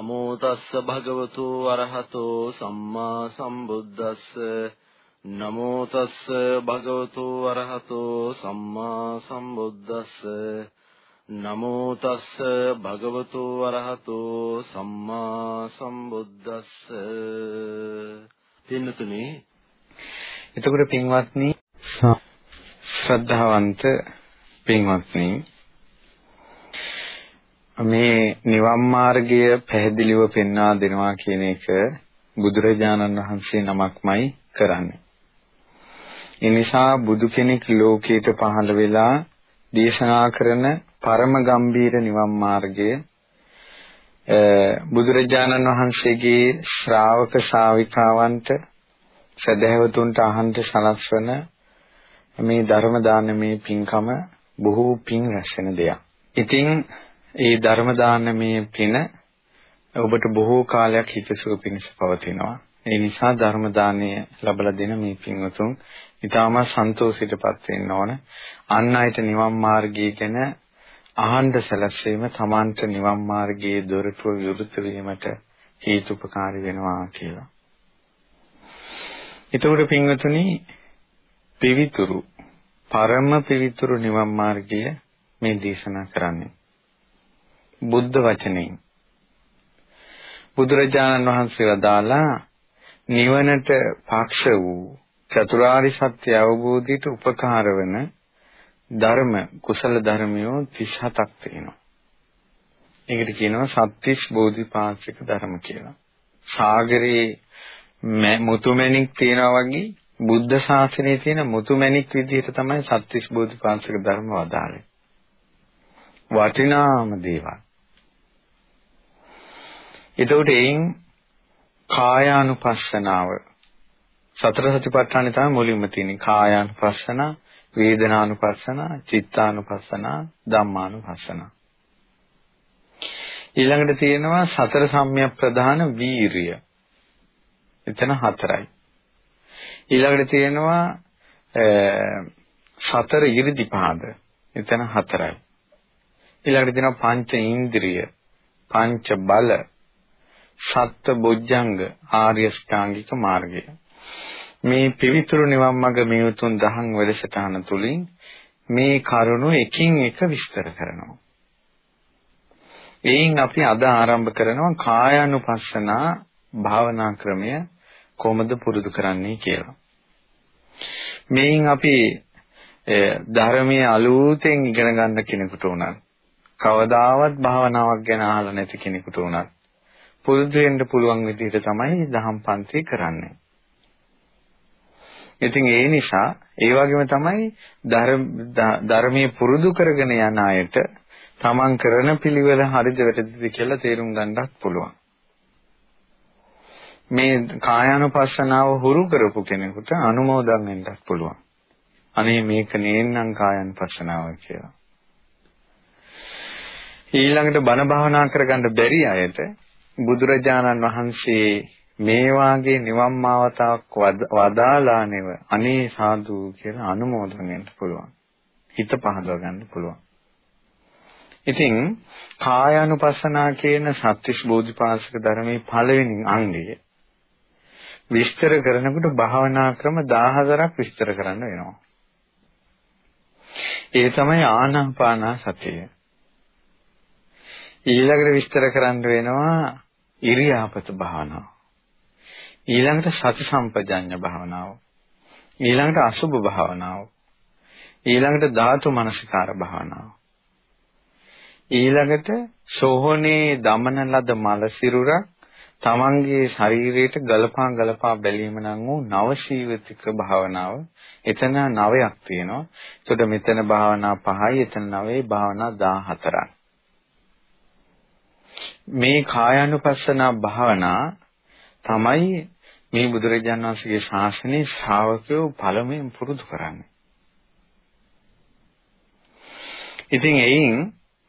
නමෝ තස්ස භගවතු අරහතෝ සම්මා සම්බුද්දස්ස. නමෝ තස්ස භගවතු අරහතෝ සම්මා සම්බුද්දස්ස. නමෝ තස්ස භගවතු අරහතෝ සම්මා සම්බුද්දස්ස. පින්නතුනි එතකොට පින්වත්නි ශ්‍රද්ධාවන්ත පින්වත්නි මේ නිවන් මාර්ගය පැහැදිලිව පෙන්වා දෙනවා කියන එක බුදුරජාණන් වහන්සේ නමක්මයි කරන්නේ. ඒ නිසා බුදු කෙනෙක් ලෝකයට පහළ වෙලා දේශනා කරන පරම ගම්බීර නිවන් මාර්ගය බුදුරජාණන් වහන්සේගේ ශ්‍රාවක ශාවිකාවන්ට සදහැවතුන්ට අහන්ත සලස්වන මේ ධර්ම දානමේ පින්කම බොහෝ පින් රැස් වෙන දෙයක්. ඉතින් ඒ ධර්ම දානමේ පින ඔබට බොහෝ කාලයක් හිතසුව පිණිස පවතිනවා. ඒ නිසා ධර්ම දානය ලැබලා දෙන මේ පින්වතුන් ඊටාම සන්තෝෂයටපත් වෙන්න ඕන. අන් අයට නිවන් මාර්ගය ගැන අහන්න සැලැස්වීම තමන්ට නිවන් මාර්ගයේ දොරටුව විවෘත වීමට හේතුපකාරී වෙනවා කියලා. එතකොට පින්වතුනි පිවිතුරු පරම පිවිතුරු නිවන් මාර්ගය මේ දේශනා කරන්නේ. බුද්ධ වචනයෙන් බුදුරජාණන් වහන්සේ වදාලා නිවනට පක්ෂ වූ චතුරාරි සත්‍ය අවබෝධයට උපකාර වන ධර්ම කුසල ධර්මයෝ 37ක් තියෙනවා. ඒකට කියනවා සත්‍තිස් බෝධිපාක්ෂික ධර්ම කියලා. සාගරේ මුතුමැණික් තියනවා වගේ බුද්ධ ශාසනයේ තියෙන මුතුමැණික් විදිහට තමයි සත්‍තිස් බෝධිපාක්ෂික ධර්ම වදාළේ. වටිනාම දේවල්. එතකොට එයින් කායානුපස්සනාව සතර සතිපට්ඨානේ තමයි මුලින්ම තියෙන්නේ. කායානුපස්සන, වේදනානුපස්සන, චිත්තානුපස්සන, ධම්මානුපස්සන. ඊළඟට තියෙනවා සතර සම්‍යක් ප්‍රධාන වීරිය. එතන හතරයි. ඊළඟට තියෙනවා සතර ඉරිදිපාද. එතන හතරයි. ඊළඟට තියෙනවා පංච ඉන්ද්‍රිය, පංච බල, සත්ත්ව බොජ්ජංග ආර්ය ශ්‍රාංගික මාර්ගය. මේ පිවිතුරු නිවන් මඟ මේ උතුම් දහම් වැඩසටහන තුලින් මේ කරුණු එකින් එක විස්තර කරනවා. එයින් අපි අද ආරම්භ කරනවා කායානුපස්සනා භාවනා ක්‍රමය කොහොමද පුරුදු කරන්නේ කියලා. මේන් අපි ධර්මයේ අලුතෙන් ඉගෙන ගන්න කෙනෙකුට උනත් කවදාවත් භාවනාවක් ගැන අහලා නැති කෙනෙකුට උනත් පුරුදු වෙන්න පුළුවන් විදිහට තමයි දහම් පන්ති කරන්නේ. ඉතින් ඒ නිසා ඒ වගේම තමයි ධර්මයේ පුරුදු කරගෙන යන අයට තමන් කරන පිළිවෙල හරිද වැරදිද කියලා තේරුම් ගන්නත් පුළුවන්. මේ කායානුපස්සනාව හුරු කරපු කෙනෙකුට අනුමෝදන් වෙන්නත් පුළුවන්. අනේ මේක නේන්නම් කායानुපස්සනාව කියලා. ඊළඟට බණ භාවනා කරගන්න බැරි අයට බුදුරජාණන් වහන්සේ මේ වාගේ නිවන් මාවතාවක් වදාලා නෙව අනේ සාදු කියලා අනුමෝදන් වෙන්න පුළුවන්. හිත පහදව ගන්න පුළුවන්. ඉතින් කායානුපස්සනා කියන සත්‍විස් බෝධිපාශක ධර්මයේ පළවෙනි අංගය විස්තර කරනකොට භාවනා ක්‍රම 14ක් විස්තර කරන්න වෙනවා. ඒ තමයි ආනාපාන සතිය. ඊළඟට විස්තර කරන්න වෙනවා ඉරියාපත භාවනාව. ඊළඟට සති සම්පජඤ්ඤ භාවනාව. ඊළඟට අසුභ භාවනාව. ඊළඟට ධාතු මනසිකාර භාවනාව. ඊළඟට සෝහනේ දමන ලද මල සිරුරක් තමන්ගේ ශරීරයට ගලපා ගලපා බැලීම නම් වූ නවශීවිතික භාවනාව. එතන නවයක් තියෙනවා. එතකොට මෙතන භාවනා පහයි, එතන නවයේ භාවනා 14ක්. මේ කායානුපස්සනා භාවනා තමයි මේ බුදුරජාණන් වහන්සේගේ ශාසනයේ ශ්‍රාවකයෝ පළමුවෙන් පුරුදු කරන්නේ. ඉතින් එයින්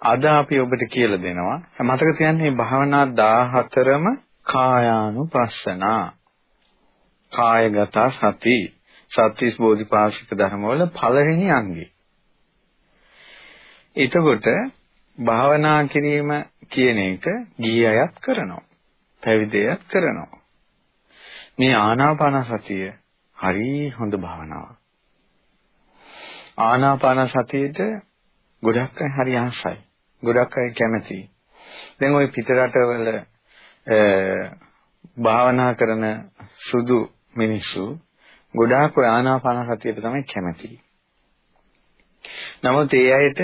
අද අපි ඔබට කියලා දෙනවා මතක තියාගන්න මේ භාවනා 14ම කායානුපස්සනා කායගත සති සත්‍විස් බෝධිපාශික ධර්මවල පළවෙනි අංගය. එතකොට භාවනා කිරීම කියන එක ගිහි අයත් කරනවා. පැවිදියත් කරනවා. මේ ආනාපාන සතිය හරි හොඳ භාවනාවක්. ආනාපාන සතියේට ගොඩක් අය හරි ආසයි. ගොඩක් අය කැමතියි. දැන් ওই පිටරටවල භාවනා කරන සුදු මිනිස්සු ගොඩාක් ඔය ආනාපාන සතියට තමයි කැමති. නමුත් ඒ අයට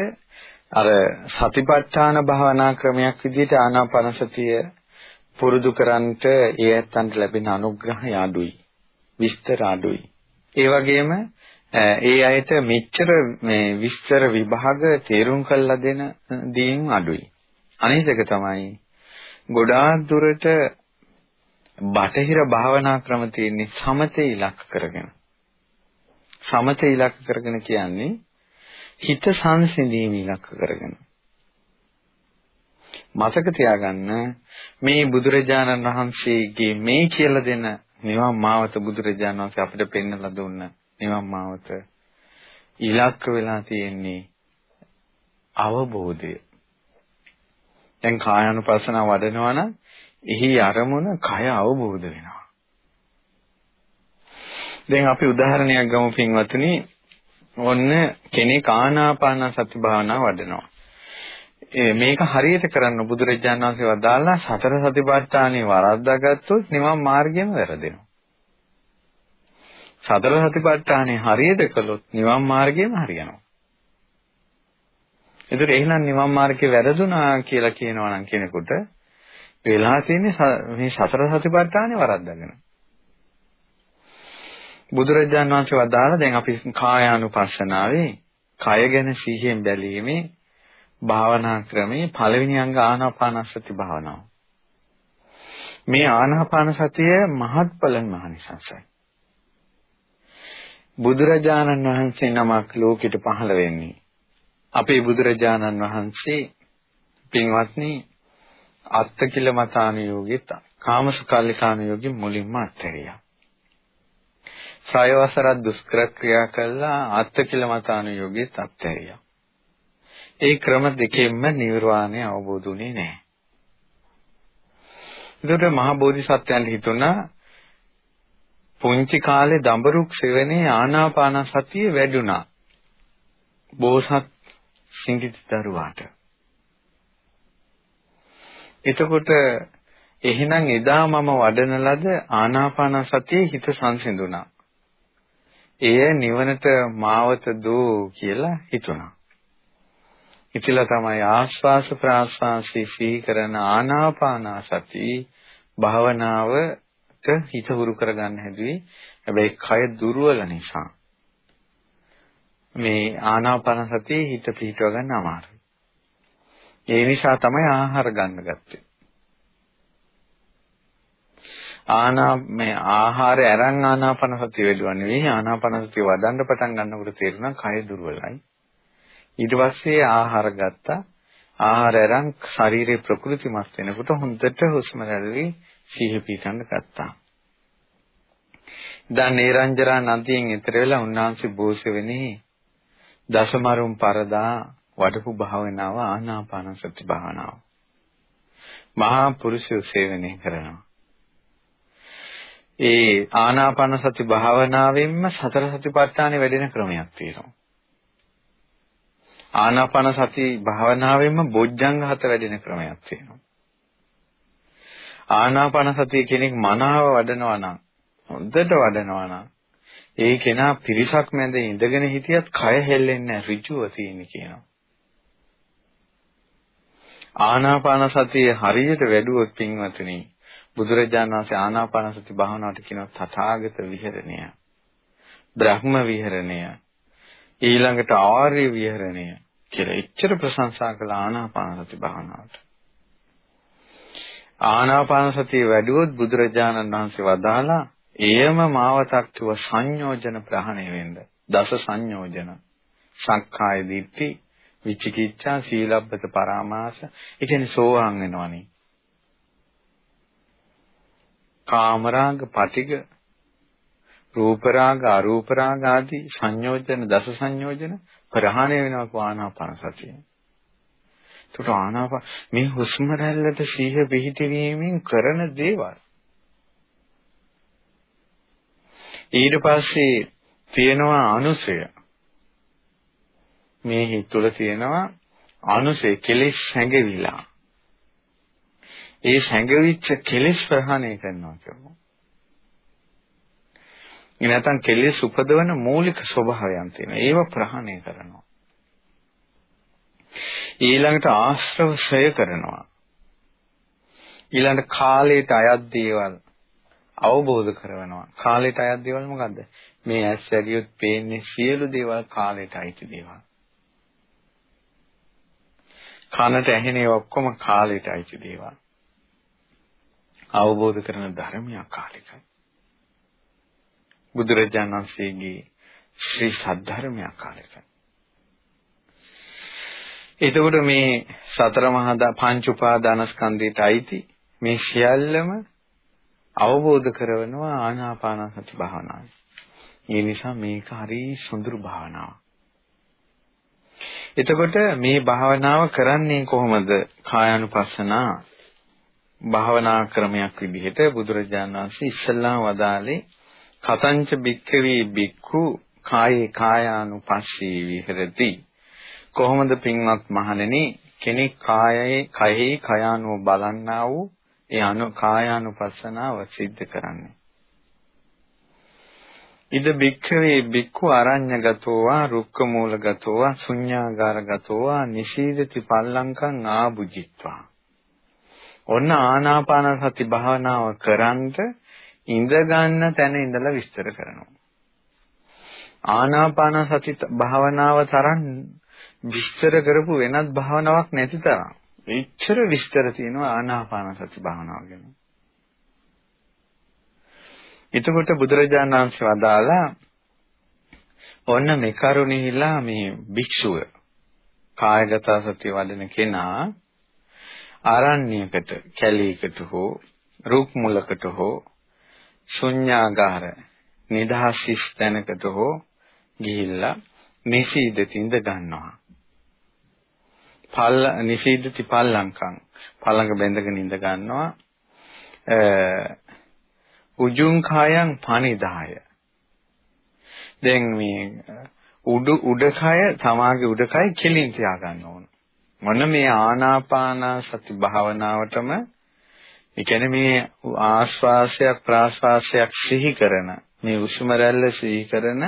අර සතිපට්ඨාන භාවනා ක්‍රමයක් විදිහට ආනාපාන සතිය පුරුදු කරන්ට ඒ ඇත්තන්ට ලැබෙන අනුග්‍රහය අඩුයි. විස්තර අඩුයි. ඒ වගේම ඒ අයට මෙච්චර මේ විස්තර විභාග තේරුම් කරලා දෙන දීන් අඩුයි. අනිත් එක තමයි ගොඩාක් දුරට බටහිර භාවනා ක්‍රම තියෙන්නේ සමතේ ඉලක්ක කරගෙන. සමතේ ඉලක්ක කරගෙන කියන්නේ හිත සංසිඳීම ඉලක්ක කරගෙන. මතක තියාගන්න මේ බුදුරජාණන් වහන්සේගේ මේ කියලා දෙන නිවන් මාවත බුදුරජාණන් වහන්සේ අපිට පෙන්වලා දුන්න නිවන් මාවත ඉලක්ක වෙලා තියෙන්නේ අවබෝධය. දැන් කායानुපස්සනාව වඩනවා නම් එහි අරමුණ කය අවබෝධ වෙනවා. දැන් අපි උදාහරණයක් ගමු පින්වත්නි. ඔන්න කෙනෙක් ආනාපාන සති භාවනාව වඩනවා. මේක හරියට කරන්න බුදුරජාණන් වහන්සේ වදාළා සතර සතිපට්ඨානෙ වරද්දාගත්තොත් නිවන් මාර්ගයම වැරදෙනවා. සතර සතිපට්ඨානෙ හරියට කළොත් නිවන් මාර්ගයම හරියනවා. ඒතර එහෙනම් නිවන් මාර්ගේ වැරදුනා කියලා කියනවා නම් කෙනෙකුට වෙලා තියෙන්නේ මේ සතර සතිපට්ඨානේ වරද්දාගෙන. බුදුරජාණන් වහන්සේ වදාළ දැන් අපි කායානුපස්සනාවේ කය ගැන සිහියෙන් බැලීමේ භාවනා ක්‍රමේ පළවෙනි අංග ආනාපානසති භාවනාව. මේ ආනාපාන සතිය මහත්ඵලන් මහනිසංසයි. බුදුරජාණන් වහන්සේ නමක් ලෝකෙට පහළ වෙන්නේ අපේ බුදුරජාණන් වහන්සේ පින්වත්නි අත්තකිල මතානුයෝගීත කාමසුකල්ලිකානුයෝගී මුලින්ම අත්හැරියා. සයවසරක් දුෂ්කර ක්‍රියා කළා අත්තකිල මතානුයෝගීත් අත්හැරියා. ඒ ක්‍රම දෙකෙන්ම නිර්වාණය අවබෝධ වුණේ නැහැ. ඒකට මහා බෝධිසත්වයන්ට හිතුණා පුංචි කාලේ දඹරුක් සෙවණේ ආනාපාන සතිය වැඩුණා. බෝසත් සිඟිති දරුවාට. එතකොට එහෙනම් එදා මම වඩන ලද ආනාපාන සතියේ හිත සංසිඳුණා. එය නිවනට මාවත දෝ කියලා හිතුණා. ඉතිලා තමයි ආස්වාස ප්‍රාස්වාසී සිහි කරන ආනාපාන සති භාවනාවට හිත හුරු කරගන්න හැදුවේ. හැබැයි කය දුර්වල නිසා මේ ආනාපාන සතියේ හිත පිහිටව ගන්න අමාරුයි. ඒ නිසා තමයි ආහාර ගන්න ගත්තේ. ආනා මේ ආහාරය අරන් ආනාපාන සතිය වේදුවා නෙවෙයි ආනාපාන සතිය වඩන්න පටන් ගන්නකොට තේරුණා කය දුර්වලයි. ඊට පස්සේ ආහාර ගත්තා. ආහාර අරන් ශරීරේ ප්‍රകൃතිමත් වෙනකොට හොඳට හුස්ම රැල්ලේ සිහි පිටන්න ගත්තා. දැන් නේරංජරා නදියෙන් ඈතර වෙලා උන්වහන්සේ බෝසෙවෙනේ දසමරුම් පරදා වඩපු භාවනාව ආනාපාන සති භාවනාව. මහා පුරුෂය සේවනය කරනවා. ඒ ආනාපාන සති භාවනාවෙන්ම සතර සතිපට්ඨානෙ වැඩෙන ක්‍රමයක් තියෙනවා. ආනාපාන සති භාවනාවෙන්ම බොජ්ජංග හත වැඩෙන ක්‍රමයක් තියෙනවා. ආනාපාන සතිය කෙනෙක් මනාව වඩනවා නම් හොඳට වඩනවා නම් ඒ කෙනා පිරිසක් මැද ඉඳගෙන හිටියත් කය හෙල්ලෙන්නේ ඍජුව තියෙන කියනවා. ආනාපාන සතිය හරියට වැඩුවොත් පින්වතුනි බුදුරජාණන් වහන්සේ ආනාපාන සති භාවනාවට කියනවා තථාගත විහරණය. බ්‍රහ්ම විහරණය. ඊළඟට ආර්ය විහරණය කියලා එච්චර ප්‍රශංසා කළ ආනාපාන සති භාවනාවට. ආනාපාන සතිය වැඩුවොත් බුදුරජාණන් වහන්සේ වදාලා එයම මාවතක්ව සංයෝජන ප්‍රහණය වෙන්න. දස සංයෝජන. සංඛාය දිට්ඨි, විචිකිච්ඡා, සීලබ්බත පරාමාස. ඒ කියන්නේ සෝවාන් වෙනවනේ. කාමරාග, පටිග, රූපරාග, අරූපරාග ආදී සංයෝජන දස සංයෝජන ප්‍රහාණය වෙනවා ආනාපාන සතිය. ඒකට ආනාපා මේ හුස්ම රැල්ලට සීහ පිහිටීමෙන් කරන දේවල්. ඊට පස්සේ තියෙනවා අනුසය. මේ හිත තුළ තියෙනවා අනුසය කෙලෙස් හැඟවිලා. ඒ හැඟවිච්ච කෙලෙස් ප්‍රහාණය කරනවා කියමු ඒ නැත්නම් කෙලෙස් උපදවන මූලික ස්වභාවයන් තියෙනවා ඒව ප්‍රහාණය කරනවා ඊළඟට ආශ්‍රව ක්ෂය කරනවා. ඊළඟට කාලයට අයත් දේවල් අවබෝධ කරනවා. කාලයට අයත් දේවල් මොකද්ද? මේ ඇස් ඇරියොත් පේන්නේ සියලු දේවල් කාලයට අයිති දේවල්. කනට ඇහෙනේ ඔක්කොම කාලයට අයිති දේවල්. අවබෝධ කරන ධර්මය කාලිකයි. බුදුරජාණන් වහන්සේගේ ශ්‍රී සද්ධර්මය කාලිකයි. එතකොට මේ සතර මහා පංච උපාදානස්කන්ධයට අයිති මේ සියල්ලම අවබෝධ කරවනවා ආනාපාන සති භාවනාවයි. ඒ නිසා මේක හරි සොඳුරු භාවනාවක්. එතකොට මේ භාවනාව කරන්නේ කොහොමද? කායානුපස්සනා භාවනා ක්‍රමයක් විදිහට බුදුරජාණන් වහන්සේ ඉස්සල්ලා වදාළේ කතංච බික්කවේ බික්ඛු කායේ කායානුපස්සී විහෙරති කොහොමද පින්වත් මහණෙනි කෙනෙක් කායයේ කයෙහි කයානුව බලන්නා වූ ඒ අනු කායානුපස්සනාව සිද්ධ කරන්නේ. ඉද බික්ඛවේ බික්ඛු අරඤ්‍යගතෝ වා රුක්ක මූලගතෝ වා ශුඤ්ඤාගාරගතෝ වා නිශීදති පල්ලංකං ආභුජිත්වා. ඔන්න ආනාපාන සති භාවනාව කරන්ට ඉඳ ගන්න තැන ඉඳලා විස්තර කරනවා. ආනාපාන සති භාවනාව තරම් විස්තර කරපු වෙනත් භාවනාවක් නැති තරම්. එච්චර විස්තර තියෙනවා ආනාපාන සති භාවනාව ගැන. එතකොට බුදුරජාණන් වහන්සේ වදාලා ඔන්න මේ කරුණෙහිලා මේ භික්ෂුව කායගත සතිය වඩන කෙනා ආරණ්‍යයකට කැලීකට හෝ රුක් මුලකට හෝ ශුන්‍යාගාර නිදහස් ස්ථනකට හෝ ගිහිල්ලා නිසීදතින්ද ගන්නවා. පල්ල නිසීදති පල්ලංකම් පල්ලංග බැඳගෙන ඉඳ ගන්නවා. උජුං කායං පනිදාය. දැන් මේ උඩ උඩකය තමාගේ උඩකය කෙලින් තියා ගන්න ඕන. මොන මේ ආනාපාන සති භාවනාවටම ඒ කියන්නේ මේ ආශ්වාසයක් ප්‍රාශ්වාසයක් සිහි කරන මේ උෂ්ම රැල්ල සිහි කරන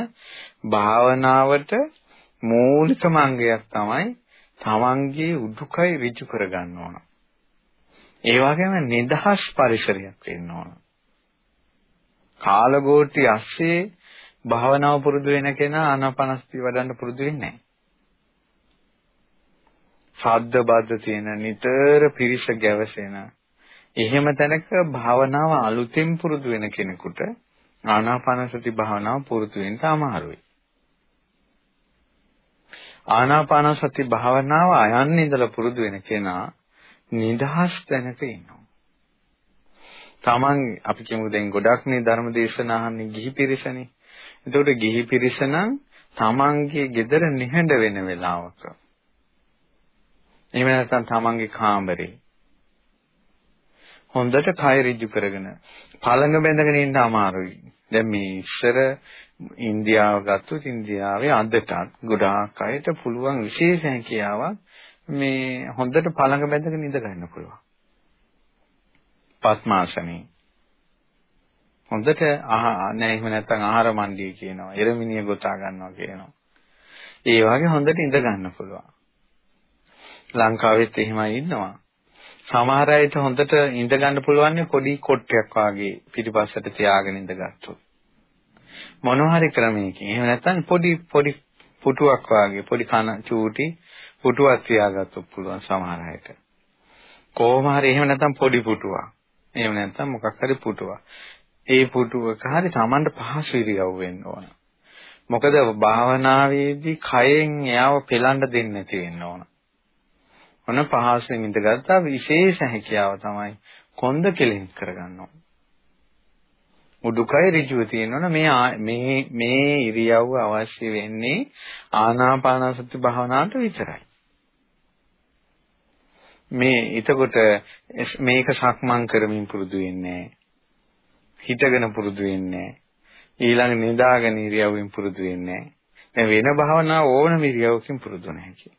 භාවනාවට මූලිකම අංගයක් තමයි තමන්ගේ උඩුකය ඍජු කරගන්න ඕන. ඒ වගේම නිදහස් පරිසරයක් වෙන්න ඕන. කාලගෝටි ඇස්සේ භාවනාව පුරුදු වෙන කෙනා ආනාපානසති වඩන්න පුරුදු වෙන්නේ නැහැ. ශබ්ද බද්ද තියෙන නිතර පිරිස ගැවසෙන එහෙම තැනක භාවනාව අලුතෙන් පුරුදු වෙන කෙනෙකුට ආනාපානසති භාවනාව පුරුදු වෙන්න අමාරුයි. ආනාපාන සති භාවනාව අයන්න ඉඳලා පුරුදු වෙන කෙනා නිදහස් තැනක ඉන්නවා. Taman අපි කියමු දැන් ගොඩක් නේ ධර්ම දේශනා අහන්නේ ගිහි පිරිසනේ. එතකොට ගිහි පිරිස නම් Tamanගේ gedara නිහඬ වෙන වෙලාවක. එහෙම නැත්නම් Tamanගේ කාමරේ හොඳට කය ඍජු කරගෙන පළඟ බැඳගෙන ඉන්න අමාරුයි. දැන් මේ ඉස්සර ඉන්දියාව ගත්තොත් ඉන්දියාවේ අදටත් ගොඩාක් අයට පුළුවන් විශේෂ හැකියාවක් මේ හොඳට පළඟ බැඳගෙන ඉඳ ගන්න පුළුවන්. පద్මාසනේ. හොඳට ආහ නෑ එහෙම නැත්නම් ආහාර මණ්ඩිය කියනවා. එරමිනිය ගොතා ගන්නවා කියනවා. ඒ වගේ හොඳට ඉඳ ගන්න පුළුවන්. ලංකාවෙත් එහෙමයි ඉන්නවා. සමහර අයට හොඳට ඉඳ ගන්න පුළුවන් පොඩි කොට්ටයක් වාගේ පිටිපස්සට තියාගෙන ඉඳගත්තොත්. මොනවා හරි ක්‍රමයකින්. එහෙම නැත්නම් පොඩි පොඩි පුටුවක් වාගේ පොඩි කන චූටි පුටුවක් තියාගත්තොත් පුළුවන් සමහර අයට. කොහොම හරි එහෙම නැත්නම් පොඩි පුටුවක්. එහෙම නැත්නම් මොකක් හරි පුටුවක්. ඒ පුටුවක හරි Tamanට පහසු ඉරියව් වෙන්න ඕන. මොකද භාවනාවේදී කයෙන් එයාව පෙලන්න දෙන්නේ නැති වෙන්න ඕන. ඔන්න පහසෙන් ඉඳගත්තා විශේෂ හැකියාව තමයි කොන්ද කෙලින් කරගන්නවා. උඩුකය ඍජුව තියෙනවනේ මේ මේ මේ ඉරියව්ව අවශ්‍ය වෙන්නේ ආනාපානසති භාවනාවට විතරයි. මේ එතකොට මේක සක්මන් කරමින් පුරුදු වෙන්නේ හිතගෙන පුරුදු වෙන්නේ ඊළඟ නිදාගෙන ඉරියව්වෙන් පුරුදු වෙන්නේ දැන් වෙන භාවනාව ඕනම ඉරියව්වකින් පුරුදු නැහැ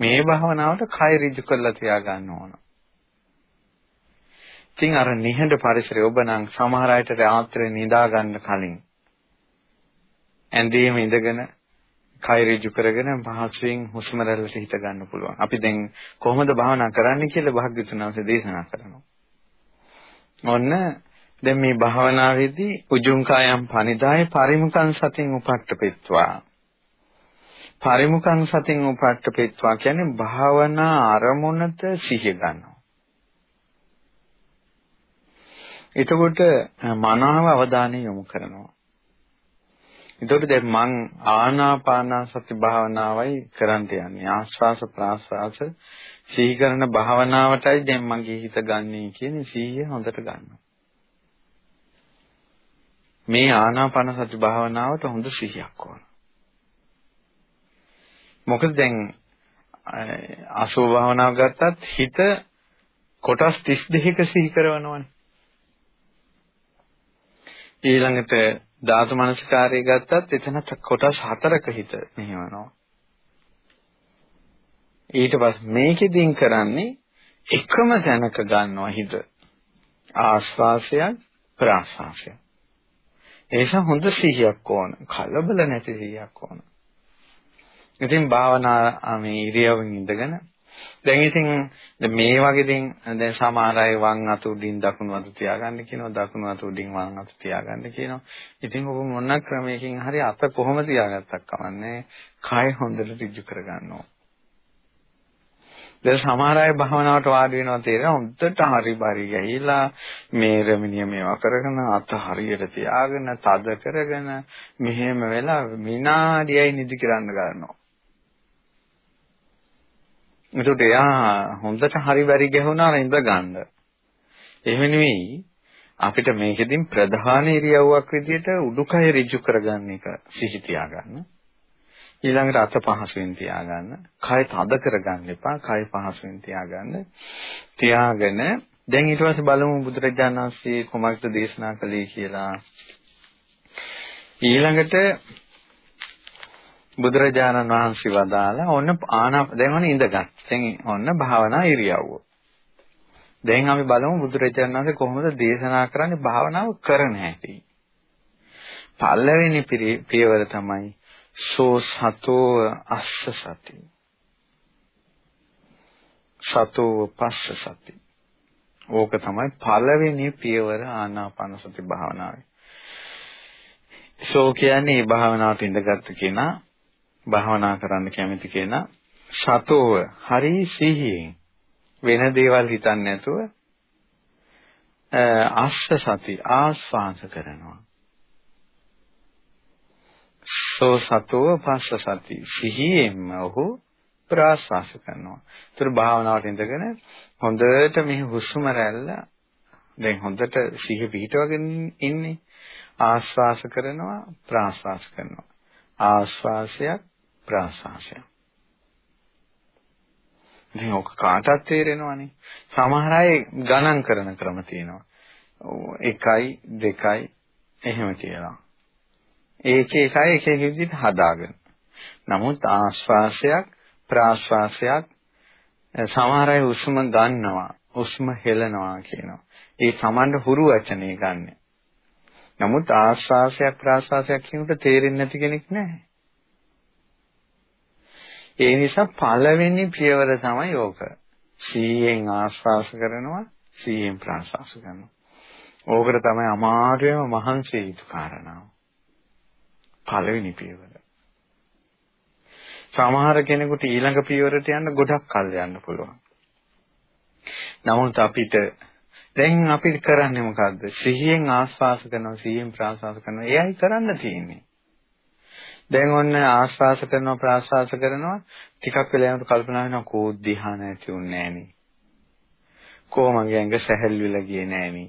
මේ භාවනාවට කය ඍජු කරලා තියා ගන්න ඕන. ඉතින් අර නිහඬ පරිසරය ඔබ නම් සමහර අයට රාත්‍රියේ නිදා ගන්න කලින් ඇඳේම ඉඳගෙන කය ඍජු කරගෙන පහසුවෙන් හුස්ම රැල්ලට හිත ගන්න පුළුවන්. අපි දැන් කොහොමද භාවනා කරන්න කියලා භාග්‍යතුන් වහන්සේ දේශනා කරනවා. ඔන්න දැන් මේ භාවනාවේදී උජුං කායම් පනිදාය පරිමුඛං සතින් උපට්ඨපෙත්වා. පරිමුඛං සතින් උපට්ඨපෙත්වා කියන්නේ භාවනා අරමුණට සිහිය ගන්නවා. එතකොට මනාව අවධානය යොමු කරනවා. එතකොට දැන් මං ආනාපාන සති භාවනාවයි කරන්න යන්නේ. ආශ්වාස ප්‍රාශ්වාස සිහි කරන භාවනාවටයි දැන් මගේ හිත ගන්නේ කියන සිහිය හොඳට ගන්නවා. මේ ආනාපාන සති භාවනාවට හොඳ සිහියක් ඕන. මොකද දැන් අසෝ භාවනාව ගත්තත් හිත කොටස් 32ක සිහි කරනවනේ. ඊළඟට ධාතු මනස්කාරය ගත්තත් එතන කොටස් හතරක හිත මෙහෙවනවා. ඊට පස්සේ මේකෙදින් කරන්නේ එකම තැනක ගන්නවා හිත. ආස්වාසයක් ප්‍රාස්වාසයක්. ඒක හොඳ සිහියක් ඕන. කලබල නැති සිහියක් ඕන. ඉතින් භාවනා මේ ඉරියව්වෙන් ඉඳගෙන දැන් ඉතින් මේ වගේ දින් දැන් සමහර අය වම් අත උඩින් දකුණු අත තියාගන්න කියනවා දකුණු අත උඩින් වම් අත තියාගන්න කියනවා. ඉතින් ඔබ මොන ක්‍රමයකින් හරි අත කොහොම තියාගත්තක් කමන්නේ කය හොඳට ඍජු කරගන්න ඕන. දැන් සමහර අය භවනාවට වාඩි වෙනවා තේරෙනවා හොඳට හරි බරි ගහිලා මේ රමිනිය මේවා කරගෙන අත හරියට තියාගෙන තද කරගෙන මෙහෙම වෙලා විනාඩියයි නිදි කරන්න ගන්නවා. එතකොට එයා හොඳට හරි බැරි ගැහුණා නේද ගන්න. එහෙම නෙවෙයි අපිට මේකෙදින් ප්‍රධාන ඉරියව්වක් විදිහට උඩුකය ඍජු කරගන්න එක සිහි තියාගන්න. ඊළඟට අත පහසුවෙන් තියාගන්න. කය තද කරගන්න එපා. කය පහසුවෙන් තියාගන්න. තියාගෙන දැන් ඊට පස්සේ බලමු බුදුරජාණන් වහන්සේ කොමක්ද දේශනා කළේ කියලා. ඊළඟට බුදුරජාණන් වහන්සේ වදාලා ඔන්න ආනා දැන් ඔන්න ඉඳගත්. දැන් ඔන්න භාවනා ඉරියව්ව. දැන් අපි බලමු බුදුරජාණන් වහන්සේ කොහොමද දේශනා කරන්නේ භාවනාව කරන හැටි. පළවෙනි පියවර තමයි සෝ සතෝ අස්ස සති. සතෝ පස්ස සති. ඕක තමයි පළවෙනි පියවර ආනාපාන සති භාවනාවේ. සෝ කියන්නේ මේ භාවනාවට ඉඳගත්තු කෙනා භාවනා කරන්න කැමති කෙනා සතෝව හරි සිහියෙන් වෙන දේවල් හිතන්නේ නැතුව අස්ස සති ආස්වාස කරනවා සෝ සතෝ පස්ස සති සිහියෙන්ම ඔහු ප්‍රාශ්වාස කරනවා. ඒතර භාවනාවට ඉඳගෙන හොඳට මේ හුස්ම රැල්ල දැන් හොඳට සිහිය පිහිටවගෙන ඉන්නේ ආශ්වාස කරනවා ප්‍රාශ්වාස කරනවා. ආශ්වාසයක් ප්‍රාශ්වාසය. ඉතින් ඔක කාටත් තේරෙනවනේ. සමහර අය ගණන් කරන ක්‍රම තියෙනවා. 1යි 2යි එහෙම තියෙනවා. ඒක එකයි එක එක විදිහට හදාගෙන. නමුත් ආශ්වාසයක් ප්‍රාශ්වාසයක් සමහර අය උස්ම ගන්නවා, උස්ම හෙලනවා කියනවා. ඒ සමන්ඩ හුරු වචනේ ගන්න. නමුත් ආශ්වාසයක් ප්‍රාශ්වාසයක් කියනකොට තේරෙන්නේ නැති කෙනෙක් නැහැ. ඒ නිසා පළවෙනි පියවර තමයි ඕක. සීයෙන් ආශ්වාස කරනවා, සීයෙන් ප්‍රාශ්වාස කරනවා. ඕකට තමයි අමාරුවම මහන්සි යුතු කාරණාව. පළවෙනි පියවර. සමහර කෙනෙකුට ඊළඟ පියවරට යන්න ගොඩක් කල් යන්න පුළුවන්. නමුත් අපිට දැන් අපි කරන්නේ මොකද්ද? සිහියෙන් ආස්වාස කරනවා, සිහියෙන් ප්‍රාස්වාස කරනවා. එයයි කරන්න තියෙන්නේ. දැන් ඔන්න ආස්වාස කරනවා ප්‍රාස්වාස කරනවා ටිකක් වෙලා යනකොට කල්පනා වෙනවා කෝ ධ්‍යාන ඇති උන්නේ නෑනේ. කෝ මගේ ඇඟ සැහැල්ලු වෙලා ගියේ නෑනේ.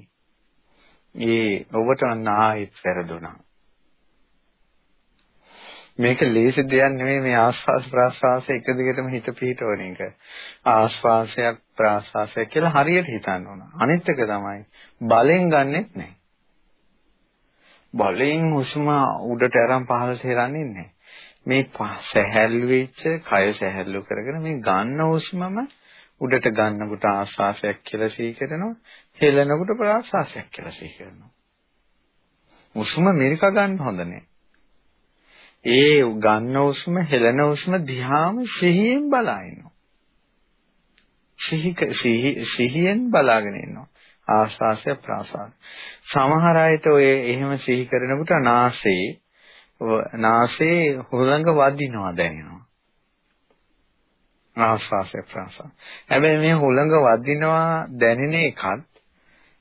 ඒ ඔබට අන්න ආයෙත් වැරදුනා. මේක ලේසි දෙයක් නෙමෙයි මේ ආස්වාස් ප්‍රාස්වාසය එක දිගටම හිත පිහිටවන එක. ආස්වාසයක් ප්‍රාස්වාසයක් කියලා හරියට හිතන්න ඕන. අනිත් එක තමයි බලෙන් ගන්නෙත් නැහැ. බලෙන් හුස්ම උඩට අරන් පහළට හෙරන්නේ නැහැ. මේ සැහැල්ලු වෙච්ච කය සැහැල්ලු කරගෙන මේ ගන්න හුස්මම උඩට ගන්නකොට ආස්වාසයක් කියලා සිහි කරනවා හෙලනකොට ප්‍රාස්වාසයක් කියලා සිහි කරනවා හුස්ම මෙරික ගන්න හොඳ ඒ ගන්න හුස්ම හෙලන හුස්ම දිහාම සිහියෙන් බලා ඉන්නවා. සිහි සිහියෙන් බලාගෙන ඉන්නවා. ආස්වාසය ප්‍රාසාර සමහර අයට ඔය එහෙම සිහි කරනකොට නාසයේ නාසයේ හුළඟ වදිනවා දැනෙනවා. ආස්වාසය ප්‍රාසාර. හැබැයි මේ හුළඟ වදිනවා දැනෙන එකත්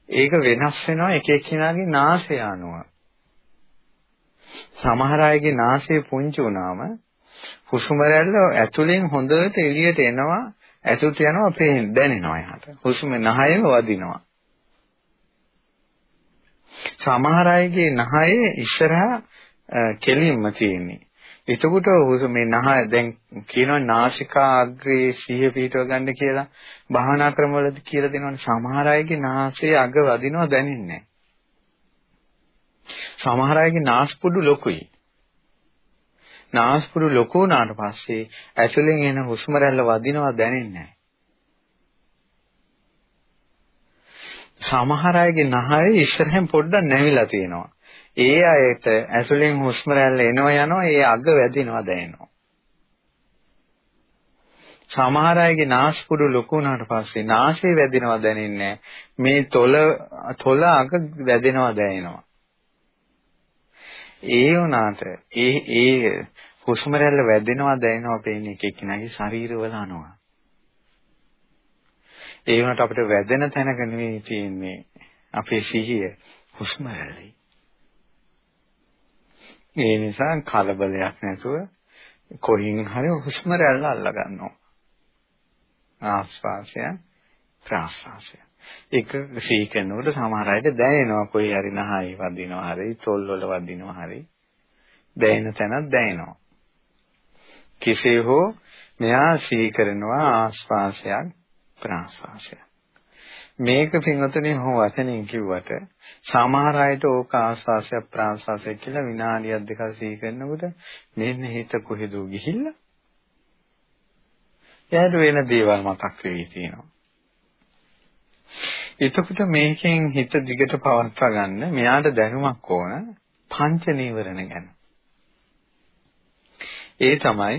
ඒක වෙනස් වෙනවා එක එක්කිනාගේ නාසය අනුව. සමහර අයගේ නාසය පුංචි වුණාම හුස්ම රැල්ල ඇතුලෙන් හොඳට එළියට එනවා ඇතුළට යනවා පේන දැනෙනවා එහාට. හුස්ම නහයම වදිනවා. සමහර අයගේ නහයේ ඉස්සරහා කෙලින්ම තියෙන්නේ. එතකොට මේ නහ දැන් කියනවා නාසිකා අග්‍රේ සිහිය පිටව ගන්න කියලා භාවනා ක්‍රමවලදී කියලා දෙනවනේ සමහර අයගේ නාසයේ අග වදිනවා දැනෙන්නේ සමහර අයගේ නාස්පුඩු ලොකුයි. නාස්පුඩු ලොකු වුණාට පස්සේ ඇතුලෙන් එන හුස්ම රැල්ල වදිනවා දැනෙන්නේ සමහර අයගේ නහයේ ඉස්සරහෙන් පොඩ්ඩක් නැවිලා තියෙනවා. ඒ අයට ඇතුලෙන් හුස්ම රැල්ල එනවා යනවා ඒ අග වැදිනවා දැනෙනවා. සමහර අයගේ නාස්පුඩු ලොකු වුණාට පස්සේ නාසය වැදිනවා දැනෙන්නේ මේ තොල තොල අග වැදෙනවා දැනෙනවා. ඒ වුණාට ඒ ඒ හුස්ම රැල්ල වැදෙනවා දැනෙනවා පේන්නේ එක එක්කිනාගේ ශරීරවල අනුව. ඒ වුණාට අපිට වැදෙන තැනක නෙවෙයි තියෙන්නේ අපේ සිහිය හුස්ම රැල්ලේ. ඒ නිසා කලබලයක් නැතුව කොහින් හරි හුස්ම රැල්ල අල්ල ගන්නවා. ආස්වාසය ප්‍රාස්වාසය. ඒක සීකනකොට සමහර අයට දැනෙනවා කොයි හරි නහයි වදිනවා හරි තොල් වල වදිනවා හරි දැනෙන තැනක් දැනෙනවා. කෙසේ හෝ මෙයා සීකරනවා ආස්වාසයක් ප්‍රාස්වාසයක්. මේක පින්වතුනි හො වචනෙන් කිව්වට සමහර අයට ඕක ආස්වාසය ප්‍රාස්වාසය කියලා විනාඩියක් දෙකක් සිහි කරනකොට මෙන්න හිත කොහෙදෝ ගිහිල්ලා එයාට වෙන දේවල් මතක් වෙවි තියෙනවා. එතකොට මේකෙන් හිත දිගට පවත්වා ගන්න මෙයාට දැනුමක් ඕන පංච නීවරණ ගැන. ඒ තමයි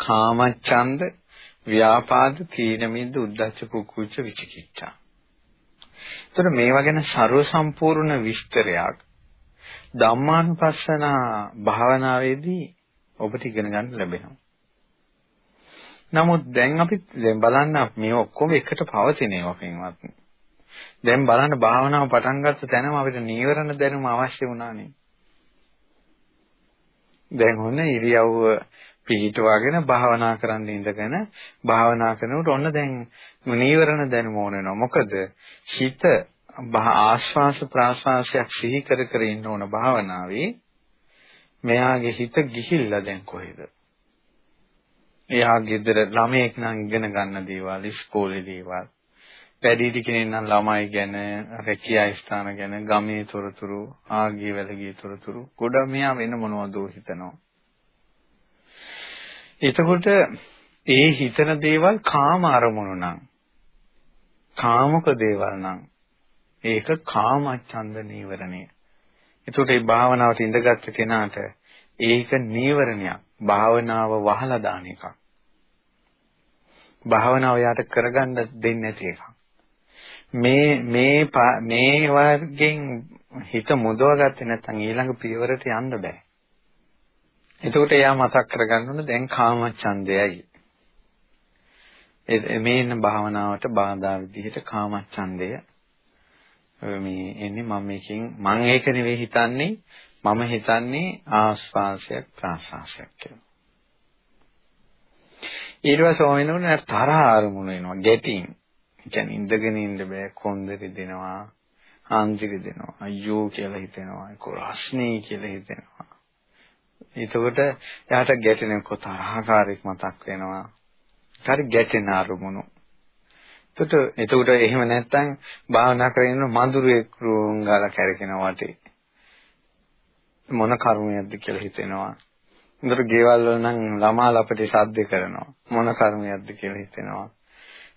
කාමච්ඡන්ද ව්‍යාපාද තීන මිද්ද උද්ධච්ච කුකුච්ච විචිකිච්ඡා. ඒතර මේවා ගැන ਸਰව සම්පූර්ණ විස්තරයක් ධම්මානුපස්සන භාවනාවේදී ඔබට ඉගෙන ගන්න ලැබෙනවා. නමුත් දැන් අපි දැන් බලන්න මේ ඔක්කොම එකට පවතින ඒවා පින්වත්නි. දැන් බලන්න භාවනාව පටන් ගත්ත තැනම අපිට නීවරණ දැනුම අවශ්‍ය වුණානේ. දැන් ඔන්න ඉරියව්ව පිහිටවාගෙන භාවනා කරන්න ඉඳගෙන භාවනා කරනකොට ඔන්න දැන් නීවරණ දැනුම ඕන වෙනවා. මොකද හිත ආශ්වාස ප්‍රාශ්වාසයක් සිහි කර කර ඉන්න ඕන භාවනාවේ මෙයාගේ හිත ගිහිල්ලා දැන් කොහෙද? එයා ගෙදර ළමයෙක් නම් ඉගෙන ගන්න දේවල්, ඉස්කෝලේ දේවල්. වැඩිහිටි කෙනෙක් නම් ළමයි ගැන, රැකියා ස්ථාන ගැන, ගමේ තොරතුරු, ආගිය වැලගේ තොරතුරු, ගොඩක් මෙයා වෙන මොනවද හිතනවා. එතකොට ඒ හිතන දේවල් කාම අරමුණු නම් කාමක දේවල් නම් ඒක කාමච්ඡන්ද නීවරණය. එතකොට මේ භාවනාවට ඉඳගත්තු කෙනාට ඒක නීවරණයක්. භාවනාව වහලා දාන එකක්. භාවනාව යාට කරගන්න දෙන්නේ නැති එකක්. මේ මේ මේ වර්ගෙන් හිත මුදවගත්තේ නැත්නම් ඊළඟ පියවරට යන්න බෑ. එතකොට එයා මතක් කරගන්න ඕන දැන් කාමච්ඡන්දයයි. මේ ඉන්න භාවනාවට බාධා විදිහට කාමච්ඡන්දය මේ එන්නේ මම මේකෙන් මම ඒක නෙවෙයි හිතන්නේ මම හිතන්නේ ආස්වාසයක් ප්‍රාසාසයක් කියලා. ඊට පස්සේ ඕනෙන්නේ තරහ අරමුණ එනවා ගැටින්. කියන්නේ ඉඳගෙන ඉන්න බෑ කොන්දරි දෙනවා ආන්තික දෙනවා අයියෝ කියලා හිතෙනවා ඒක රස්නේ කියලා හිතෙනවා එතකොට එයාට ගැටෙන කොතරහකාරයක් මතක් වෙනවා. හරි ගැටෙන අරමුණු. එතකොට එතකොට එහෙම නැත්තම් භාවනා කරගෙන මధుරේ රුංගල කැරකෙන වටේ. මොන කර්මයක්ද කියලා හිතෙනවා. උන්දර ගෙවල් වල නම් ළමා ලපටි සද්ද කරනවා. මොන කර්මයක්ද කියලා හිතෙනවා.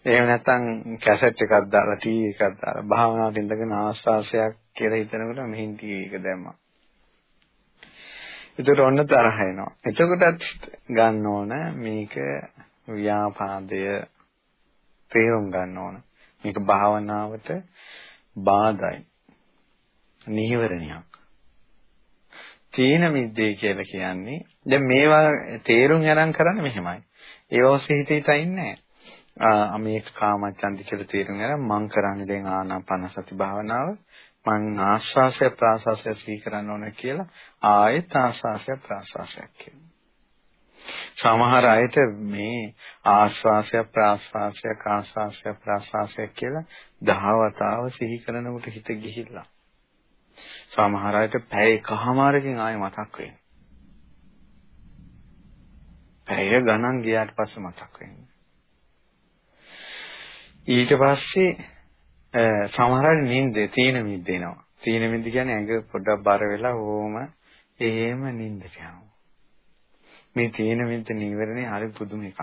එහෙම නැත්නම් කැසට් එකක් දාලා ටීවී එකක් දාලා භාවනාවට ඉඳගෙන ආස්වාසයක් කියලා හිතනකොට මෙහින් ටීවී එක දැම්මා. ඒකට ඔන්න තරහ එනවා. එතකොටත් ගන්න ඕන මේක ව්‍යාපාදය තේරුම් ගන්න ඕන. මේක භාවනාවට බාධායි. නිහිවරණයක්. තීන මිද්දේ කියලා කියන්නේ දැන් මේවා තේරුම් අරන් කරන්නේ මෙහෙමයි. ඒ ඔස්සේ හිත හිතා ඉන්නේ නැහැ. මේක කාමච්ඡන්දි කියලා තේරුම් අරන් මං කරන්නේ දැන් ආනාපාන සති භාවනාව. මං ආශ්වාසය ප්‍රාශ්වාසය සිහි කරන්න ඕන කියලා ආයෙත් ආශ්වාසය ප්‍රාශ්වාසයක් කියනවා. සමහර අයට මේ ආශ්වාසය ප්‍රාශ්වාසය ආශ්වාසය ප්‍රාශ්වාසය කියලා දහවතාව සිහි කරනකොට හිත ගිහිල්ලා. සමහර අයට පැය එකහමාරකින් ආයෙ මතක් වෙනවා. පැය ගණන් ගියාට පස්සේ මතක් වෙනවා. ඊට පස්සේ සමහර නිින්ද තීන මිද්ද එනවා. තීන මිද්ද කියන්නේ ඇඟ පොඩ්ඩක් බර වෙලා ඕම එහෙම නිින්දට යනවා. මේ තීන මිද්ද නීවරණේ හරි පුදුම එකක්.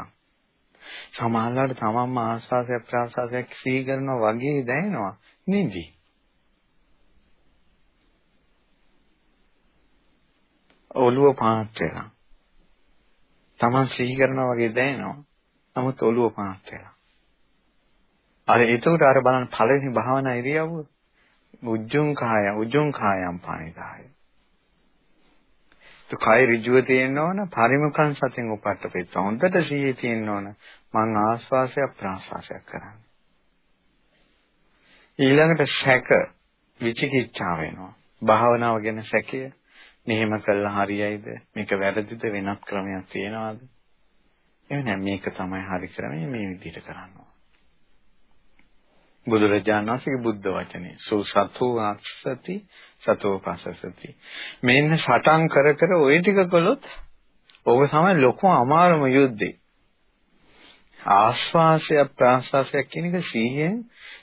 සමහරවිට තමන්ම ආස්වාසයක් ප්‍රාසාසයක් සිහි කරනවා වගේ දැනෙනවා නිදි. ඔළුව පාත් වෙනවා. තමන් සිහි කරනවා වගේ දැනෙනවා. නමුත් ඔළුව පාත් වෙනවා. අර එතකොට අර බලන්න පළවෙනි භාවනා ඉරියව්ව උජ්ජුං කාය උජ්ජුං කායම් පානිදාය. તો කය ඍජුව තියෙන්න ඕන පරිමුඛං සතින් උපට්ඨපෙත්ත. හොඳට සිහියේ තියෙන්න ඕන මං ආස්වාසයක් ප්‍රාස්වාසයක් කරන්නේ. ඊළඟට සැක විචිකිච්ඡා වෙනවා. භාවනාව ගැන සැකය මෙහෙම කළා හරියයිද? මේක වැරදිද වෙනත් ක්‍රමයක් තියනවාද? එහෙම නෑ මේක තමයි හරි ක්‍රමය මේ විදිහට කරන්න බුදුරජාණන් වහන්සේගේ බුද්ධ වචනේ. සුසතෝ ආස්සති සතෝ පසසති. මෙන්න සටන් කර කර ওই ටික කළොත් ඕක තමයි ලොකුම අමාරුම යුද්ධේ. ආස්වාසය ප්‍රාස්වාසය කියන එක සිහියෙන්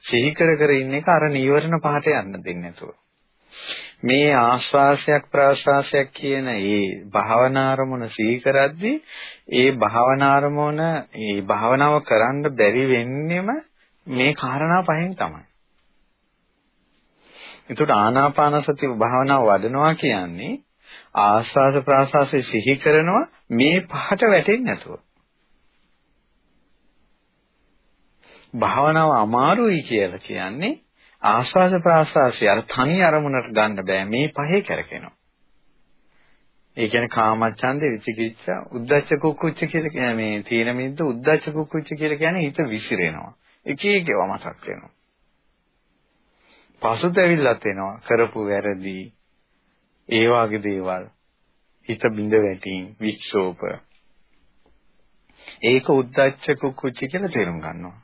සිහි කර කර ඉන්න එක අර නීවරණ පහට යන්න දෙන්නේ නැතුව. මේ ආස්වාසයක් ප්‍රාස්වාසයක් කියන ඒ භාවනා අරමුණ සිහි කරද්දී ඒ භාවනා අරමුණ ඒ භාවනාව කරන්න බැරි වෙන්නෙම මේ කාරණා පහෙන් තමයි. එතකොට ආනාපාන සති භාවනාව වඩනවා කියන්නේ ආස්වාද ප්‍රාසාසය සිහි කරනවා මේ පහට වැටෙන්නේ නැතුව. භාවනාව අමාරුයි කියලා කියන්නේ ආස්වාද ප්‍රාසාසය අර තනි අරමුණට ගන්න බෑ මේ පහේ කරකිනවා. ඒ කියන්නේ කාමච්ඡන්ද විචිකිච්ඡා උද්දච්ච කුක්කුච්ච කියලා කියන්නේ මේ තීන මිද්ද උද්දච්ච කුක්කුච්ච කියලා කියන්නේ හිත විසිරෙනවා. එක එක ඒවා මතක් වෙනවා. පසුතැවිල්ලත් එනවා කරපු වැරදි ඒ වගේ දේවල් හිත බිඳ වැටීම් වික්ෂෝප ඒක උද්දච්ච කුකුච්ච කියලා තේරුම් ගන්නවා.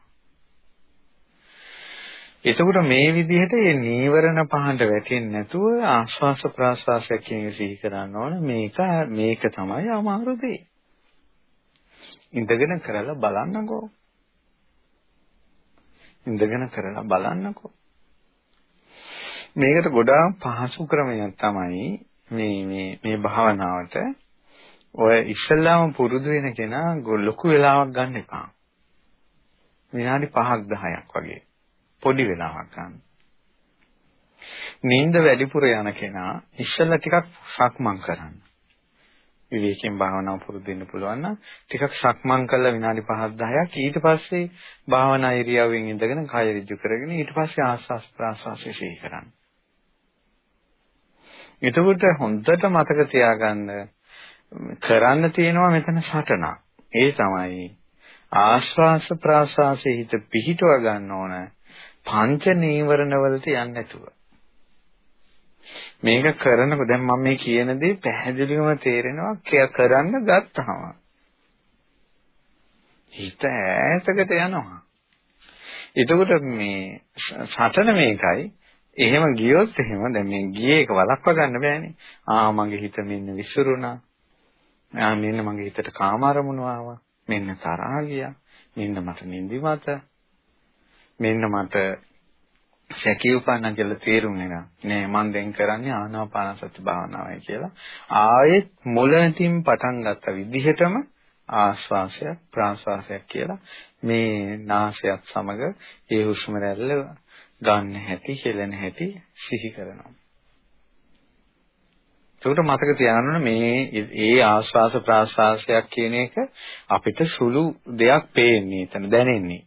එතකොට මේ විදිහට මේ නීවරණ පහට වැටෙන්නේ නැතුව ආශ්වාස ප්‍රාශ්වාසයක් කියන සිහි කරන්න ඕන මේක මේක තමයි අමාරු දේ. ඉඳගෙන කරලා බලන්නකෝ. ඉඳගෙන කරලා බලන්නකෝ. මේකට ගොඩාක් පහසු ක්‍රමයක් තමයි මේ මේ මේ භාවනාවට ඔය ඉස්සල්ලාම පුරුදු වෙන කෙනා ලොකු වෙලාවක් ගන්න එපා. විනාඩි 5ක් 10ක් වගේ පොඩි වෙලාවක් ගන්න. නිින්ද වැඩිපුර යන කෙනා ඉස්සල්ලා ටිකක් සක්මන් කරන්න. විවේකයෙන් භාවනාව පුරුදු වෙන්න පුළුවන් නම් ටිකක් සක්මන් කළා විනාඩි 5ක් 10ක් ඊට පස්සේ භාවනා ඉරියව්වෙන් ඉඳගෙන කය ඍජු කරගෙන ඊට පස්සේ ආස්වාස් ප්‍රාස්වාසය සිහි කරන්න. එතකොට හොඳට මතක තියාගන්න කරන්න තියෙනවා මෙතන සටනක්. ඒ තමයි ආස්වාස ප්‍රාස්වාසයේ හිත පිහිටව ගන්න ඕන පංච නීවරණ වලට යන්නේ නැතුව. මේක කරනකොට දැන් මම මේ කියන දේ පැහැදිලිවම තේරෙනවා කරන්න ගත්තාම. හිත ඈතකට යනවා. එතකොට මේ සටන මේකයි. එහෙම ගියොත් එහෙම දැන් මේ ගියේ එක වළක්වා ගන්න බෑනේ. ආ මගේ හිත මෙන්න විසිරුණා. ආ මෙන්න මගේ හිතට කාම අරමුණු ආවා. මෙන්න තරහා ගියා. මෙන්න මට නිදිමත. මෙන්න මට සැකී උපන්න කියලා තේරුම් එනවා. නේ මම දැන් කරන්නේ ආනාපාන සති භාවනාවයි කියලා. ආයෙත් මුලින් පටන් ගත්ත විදිහටම ආශ්වාසයක් ප්‍රාශ්වාසයක් කියලා මේ නාසයත් සමග ඒ හුස්ම රැල්ල ගන්න හැටි, හෙලන හැටි සිහි කරනවා. ඒකට මතක තියාගන්න මේ ඒ ආශ්වාස ප්‍රාශ්වාසයක් කියන එක අපිට සුළු දෙයක් පේන්නේ, එතන දැනෙන්නේ.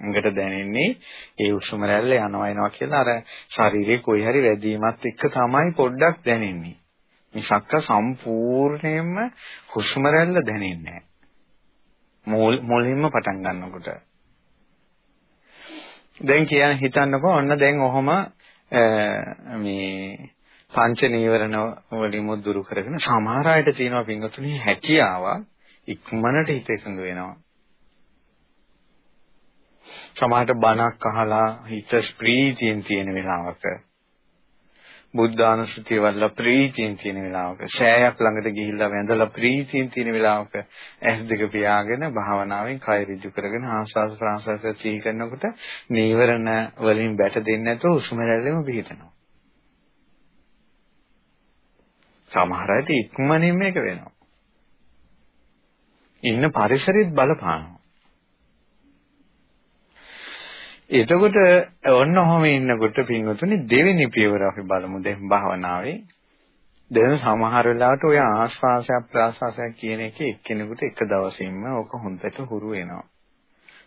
ඇඟට දැනෙන්නේ ඒ උෂ්ම රැල්ල යනවා එනවා කියලා අර ශරීරයේ කොයි හරි වැදීමත් එක්ක තමයි පොඩ්ඩක් දැනෙන්නේ. මිසක්ක සම්පූර්ණයෙන්ම හුස්ම රැල්ල දැනෙන්නේ නැහැ. මුලින්ම පටන් ගන්නකොට. දැන් කියන හිතන්නකෝ ඔන්න දැන් ඔහොම මේ පංච නීවරණ වලින් දුරු කරගෙන සමහර අයට තියෙනවා පින්වතුනි හැකියාව ඉක්මනට හිත එකඟ වෙනවා. සමහරට බණක් අහලා හිත ප්‍රීතියෙන් තියෙන වෙලාවක බුද්ධානුස්සතිය වල ප්‍රීතියෙන් තියෙන වෙලාවක ශෑයක් ළඟට ගිහිල්ලා වැඳලා ප්‍රීතියෙන් තියෙන වෙලාවක ඇස් දෙක පියාගෙන භාවනාවෙන් කය ඍජු කරගෙන ආස්වාද ප්‍රාසාස සිහි කරනකොට නීවරණ වලින් බැට දෙන්නේ නැතුව උස්ම රැල්ලෙම පිහිටනවා. සමහර අයට ඉක්මනින් මේක වෙනවා. ඉන්න පරිසරෙත් බලපානවා. එතකොට ඔන්න ඔහම ඉන්නකොට පින්වතුනි දෙවෙනි පියවර අපි බලමු දැන් භාවනාවේ. දැන් සමහර වෙලාවට ඔය ආස්වාසය ප්‍රාසාසය කියන එක එක්කෙනෙකුට එක දවසින්ම ඕක හොඳට හුරු වෙනවා.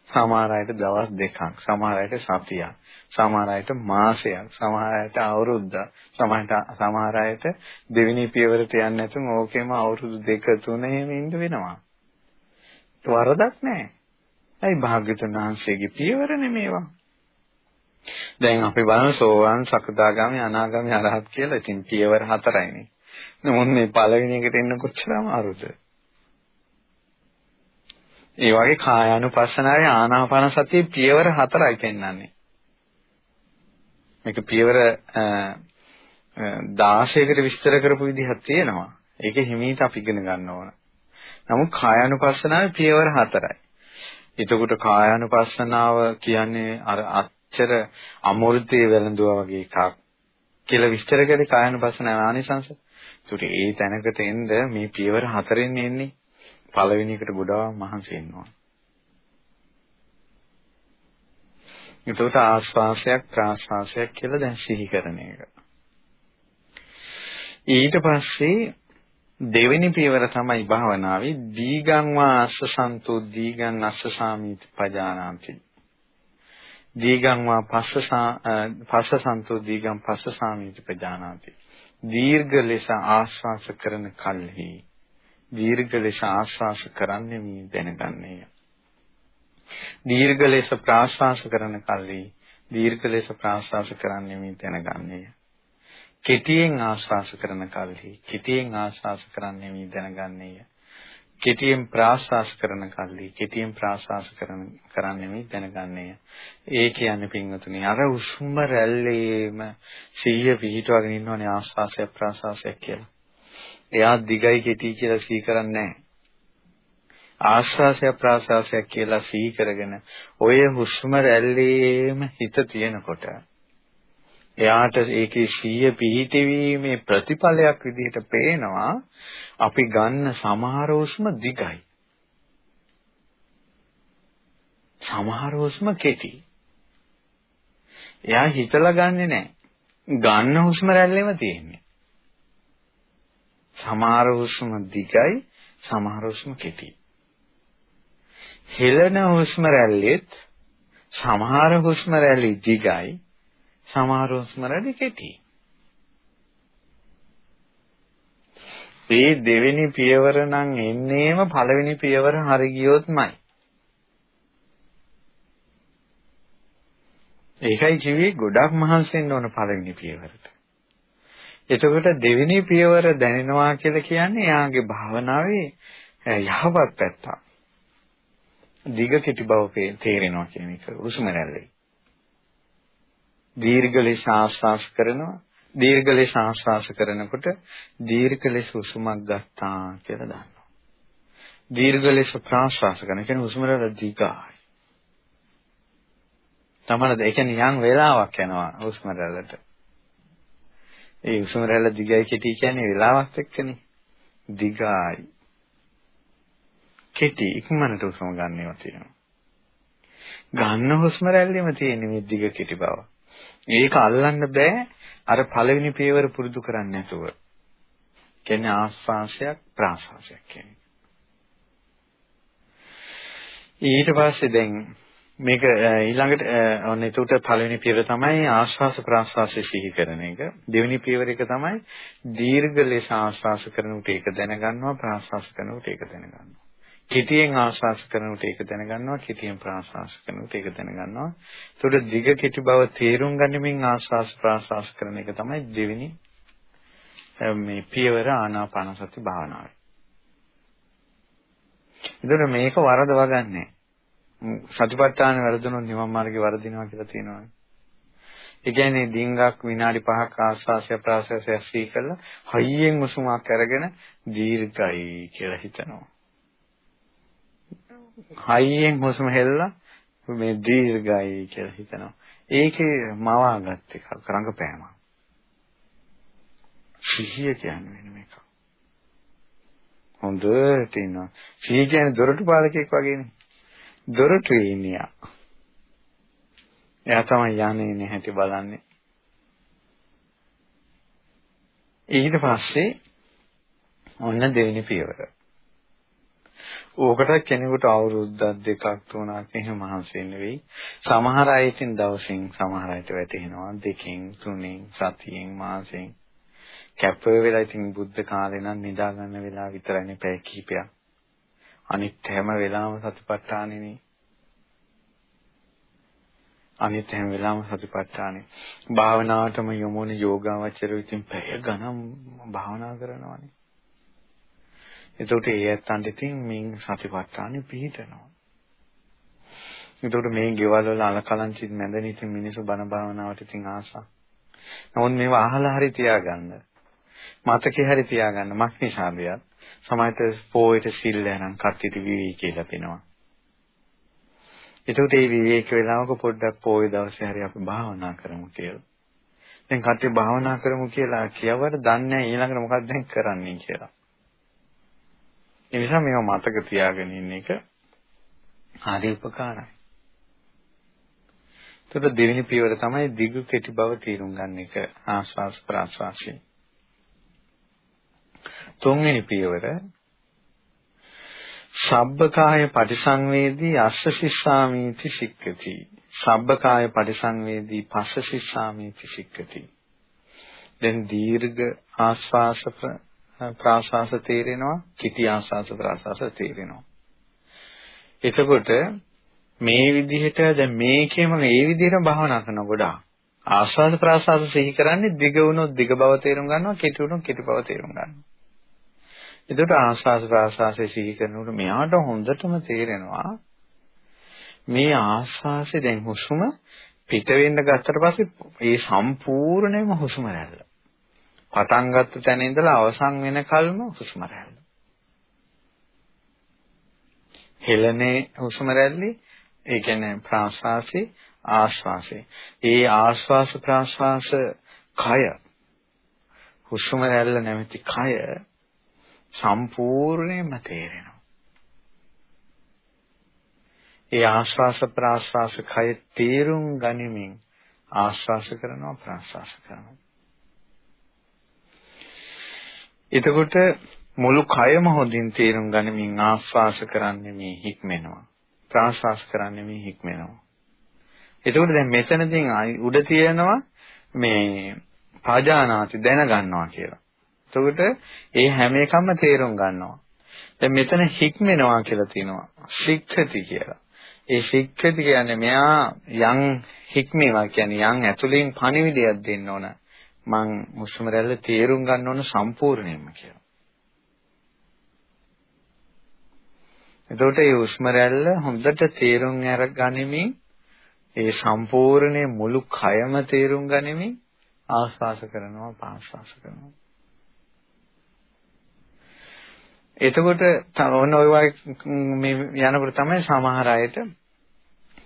සමහර අයට දවස් දෙකක්, සමහර අයට සතියක්, සමහර අයට මාසයක්, සමහර අයට අවුරුද්දක්, සමහරට සමහර අයට දෙවෙනි පියවරට යන්නේ නැතුව ඕකෙම අවුරුදු දෙක තුන එහෙම ඉන්න වෙනවා. වරදක් නැහැ. ඇයි භාග්‍යතුන් වහන්සේගේ පියවරනේ මේවා. දැන් අපි බලමු සෝවාන් සකදාගාමි අනාගාමි අරහත් කියලා. ඉතින් පියවර හතරයිනේ. නමුත් මේ පළවෙනි එකට එන්න කොච්චර අමාරුද? ඒ වගේ කායානුපස්සනාවේ ආනාපාන සතිය පියවර හතරයි පෙන්වන්නේ. මේක පියවර 16කට විස්තර කරපු විදිහක් තියෙනවා. ඒක හිමීට අපි ඉගෙන ගන්න ඕන. නමුත් කායානුපස්සනාවේ පියවර හතරයි. එතකොට කායානුපස්සනාව කියන්නේ අර අච්චර අමෘතයේ වැළඳුවා වගේ එකක් කියලා විස්තර කරේ කායානුපස්සනාව ආනිසංශ. ඒකට ඒ තැනකට එන්න මේ පියවර හතරෙන් එන්නේ. පළවෙනි එකට ගොඩාක් මහන්සි වෙනවා. එතකොට ආස්වාසයක් ප්‍රාස්වාසයක් කියලා දැන් සිහි කරන එක. ඊට පස්සේ දෙවෙනි පියවර තමයි භාවනාවේ දීගං වා අස්සසන්තෝ දීගං අස්සසාමීති පජානාති. දීගං වා පස්සසා පස්සසන්තෝ දීගං පස්සසාමීති පජානාති. දීර්ඝ ලෙස ආශ්වාස කරන කල්හි දීර්ඝ ලෙස ආශ්වාස කරන්නේ මේ දැනගන්නේය දීර්ඝ ලෙස ප්‍රාශ්වාස කරන කල්හි දීර්ඝ ලෙස ප්‍රාශ්වාස කරන්නේ මේ දැනගන්නේය කෙටියෙන් ආශ්වාස කරන කල්හි කෙටියෙන් ආශ්වාස කරන්නේ මේ දැනගන්නේය. කෙටියෙන් ප්‍රාශ්වාස කරන කල්හි කෙටියෙන් ප්‍රාශ්වාස කරන කරන්නේ මේ දැනගන්නේය. ඒ කියන්නේ පින්වතුනි අර උස්ම රැල්ලේම සිහිය පිහිටවගෙන ඉන්නවනේ ආශ්වාසය ප්‍රාශ්වාසය කියලා. එයා දිගයි කෙටි කියලා සිහි කරන්නේ නැහැ. ආශ්වාසය ප්‍රාශ්වාසය කියලා සිහි කරගෙන ඔය හුස්ම රැල්ලේම හිත තියෙනකොට එයාට ඒකේ සිහිය පිහිටවීමේ ප්‍රතිඵලයක් විදිහට පේනවා අපි ගන්න සමහර හුස්ම දිගයි. සමහර හුස්ම කෙටි. එයා හිතලා ගන්නෙ නැහැ. ගන්න හුස්ම රැල්ලෙම තියෙන්නේ. සමහර හුස්ම දිගයි, සමහර හුස්ම කෙටි. හෙළන හුස්ම රැල්ලෙත් සමහර හුස්ම රැලි දිගයි, සමහර හුස්ම රැලි කෙටි. මේ දෙවෙනි පියවර නම් එන්නේම පළවෙනි පියවර හරි ගියොත්මයි. ඒකයි කිව්වේ ගොඩක් මහන්සි වෙන්න ඕන පළවෙනි පියවරට. එතකොට දෙවෙනි පියවර දැනෙනවා කියලා කියන්නේ එයාගේ භාවනාවේ යහපත් පැත්ත. දිග කෙටි බව තේරෙනවා කියන එක උසුම රැල්ලේ. දීර්ඝ ලෙස ආශ්වාස කරනවා දීර්ඝ ලෙස ආශ්වාස කරනකොට දීර්ඝ ලෙස උසුමක් ගත්තා කියලා දන්නවා දීර්ඝ ලෙස ප්‍රාශ්වාස කරන. ඒ කියන්නේ හුස්ම රැල්ල දිගයි. තමයි ඒ කියන්නේ යම් වේලාවක් යනවා හුස්ම රැල්ලට. ඒ හුස්ම රැල්ල දිගයි කෙටි කියන්නේ වේලාවක් එක්කනේ. දිගයි. කෙටි ඉක්මනට හුස්ම ගන්නව තියෙනවා. ගන්න හුස්ම රැල්ලෙම තියෙන මේ දිග කෙටි බව. ඒක අල්ලන්න බෑ අර පළවෙනි පියවර පුරුදු කරන්නේ නැතුව. කියන්නේ ආස්වාසයක් ප්‍රාස්වාසයක් කියන්නේ. ඊට පස්සේ දැන් මේක ඊළඟට ඔන්න එතකොට පළවෙනි පියවර තමයි ආශ්වාස ප්‍රාශ්වාසය සිහි කරන එක. දෙවෙනි පියවර එක තමයි දීර්ඝ ලෙස ආශ්වාස කරනකොට ඒක දැනගන්නවා ප්‍රාශ්වාස කරනකොට ඒක දැනගන්නවා. කෙටියෙන් ආශ්වාස කරනකොට ඒක දැනගන්නවා කෙටියෙන් ප්‍රාශ්වාස කරනකොට ඒක දැනගන්නවා. එතකොට දිග කෙටි බව තේරුම් ගනිමින් ආශ්වාස ප්‍රාශ්වාස කරන එක තමයි දෙවෙනි මේ පියවර ආනාපාන සති භාවනාවේ. එතකොට මේක වරදවා ගන්නෑ. සතිපට්ඨාන වැරදුනොත් නිවන් මාර්ගේ වරදිනවා කියලා තියෙනවානේ. ඒ කියන්නේ ඩිංගක් විනාඩි 5ක් ආස්වාසය ප්‍රාසය සී කළා හයියෙන් උසුමක් අරගෙන දීර්ඝයි කියලා හිතනවා. හයියෙන් හුස්ම හෙල්ලලා මේ දීර්ඝයි කියලා හිතනවා. ඒකේ මවාගත් එක රංගපෑමක්. සිහිය කියන්නේ වෙන මේක. හොඳට ඉන්නවා. සිහිය කියන්නේ දොරටු පාලකෙක් වගේනේ. දොරටුවේ ඉන්නියා. එයා තමයි යන්නේ නැහැටි බලන්නේ. ඊට පස්සේ ඔන්න දෙවෙනි පියවර. ඕකට කෙනෙකුට අවුරුද්දක් දෙකක් තුනක් එහෙම මහන්සි වෙන්න වෙයි. සමහර අය ඉතින් දවසින් සමහර අයට වැටෙනවා දෙකෙන් තුනෙන් සතියෙන් මාසෙන් කැප වෙලා ඉතින් බුද්ධ කාලේ නම් නිදා ගන්න වෙලාව විතරයිනේ පැය කිහිපයක්. අනිත් හැම වෙලාවම සතිපට්ඨානෙනේ. අනිත් හැම වෙලාවම සතිපට්ඨානෙ. භාවනාවටම යොමුන යෝගාවචරය ඉතින් පැය ගණන් භාවනා කරනවානේ. එතකොට ඒ ඇත්තන්ට ඉතින් මින් සතිපට්ඨානෙ පිහිටනවා. එතකොට මේ ගෙවල් වල අලකලංචිත් නැඳෙන ඉතින් මිනිස්සු බණ භාවනාවට ඉතින් ආසා. නමුත් මේවා අහලා හරි තියාගන්න. මතකේ හරි තියාගන්න. මක් නිසාදයක්. සමහරට පොයට සිල් යනන් කට්ටියට විවේකී ලැබෙනවා. එතකොට මේ විවේක වේලාවක පොඩ්ඩක් පොය දවසේ හරි අපි භාවනා කරමු කියලා. දැන් කට්ටිය භාවනා කරමු කියලා කියවර දන්නේ ඊළඟට මොකක්ද දැන් කරන්නේ කියලා. ඒ නිසා මේව මතක තියාගෙන ඉන්න එක හරි උපකාරයි. එතකොට දෙවෙනි පියවර තමයි දිගු කෙටි බව තේරුම් ගන්න එක ආස්වාස් ප්‍රාස්වාසයෙන්. තුන්වෙනි පියවර සබ්බකාය පටිසංවේදී අස්ස සිස්සාමීති සික්කති. සබ්බකාය පටිසංවේදී පස්ස සිස්සාමීති සික්කති. දැන් දීර්ඝ ආස්වාස ප්‍රාශ්වාස තේරෙනවා කිටි ආශ්වාස ප්‍රාශ්වාස තේරෙනවා. එතකොට මේ විදිහට දැන් මේකෙම මේ විදිහට භාවනා කරන ගොඩාක් ආශ්වාස ප්‍රාශ්වාස සිහි කරන්නේ දිග වුණොත් දිග බව තේරුම් ගන්නවා කෙටි වුණොත් කෙටි බව තේරුම් ගන්නවා. එතකොට ආශ්වාස ප්‍රාශ්වාසය සිහි කරනකොට මෙයාට හොඳටම තේරෙනවා මේ ආශ්වාසය දැන් හුස්ම පිට වෙන්න ගත්තට පස්සේ ඒ සම්පූර්ණයෙන්ම හුස්ම රැල්ල. පටන් ගත්ත තැන ඉඳලා අවසන් වෙනකල්ම හුස්ම රැල්ල. හෙළනේ හුස්ම රැල්ලේ ඒ කියන්නේ ප්‍රාශ්වාසී ආශ්වාසී. ඒ ආශ්වාස ප්‍රාශ්වාස කය හුස්ම රැල්ල නැමැති කය සම්පූර්ණයෙන්ම තේරෙනවා. ඒ ආශ්වාස ප්‍රාශ්වාස කය තේරුම් ගනිමින් ආශ්වාස කරනවා ප්‍රාශ්වාස කරනවා. එතකොට මුළු කයම හොඳින් තේරුම් ගනිමින් ආස්වාස කරන්නේ මේ හික්මෙනවා. ප්‍රාශ්වාස කරන්නේ මේ හික්මෙනවා. එතකොට දැන් මෙතනදී උඩ තියෙනවා මේ පාජානාති දැනගන්නවා කියලා. එතකොට ඒ හැම එකම තේරුම් ගන්නවා. දැන් මෙතන හික්මෙනවා කියලා තියෙනවා. ශික්ෂති කියලා. ඒ ශික්ෂති කියන්නේ මෙයා යම් හික්මේවා කියන්නේ යම් ඇතුලින් පණිවිඩයක් දෙන්න ඕන. මං හුස්ම රැල්ල තේරුම් ගන්න ඕන සම්පූර්ණයෙන්ම කියලා. එතකොට මේ හුස්ම රැල්ල හොඳට තේරුම් අරගනිමින් ඒ සම්පූර්ණයේ මුළු කයම තේරුම් ගනිමින් ආස්වාස කරනවා පාස්වාස කරනවා. එතකොට ඔන්න ඔය මේ යනකොට තමයි සමහර අයට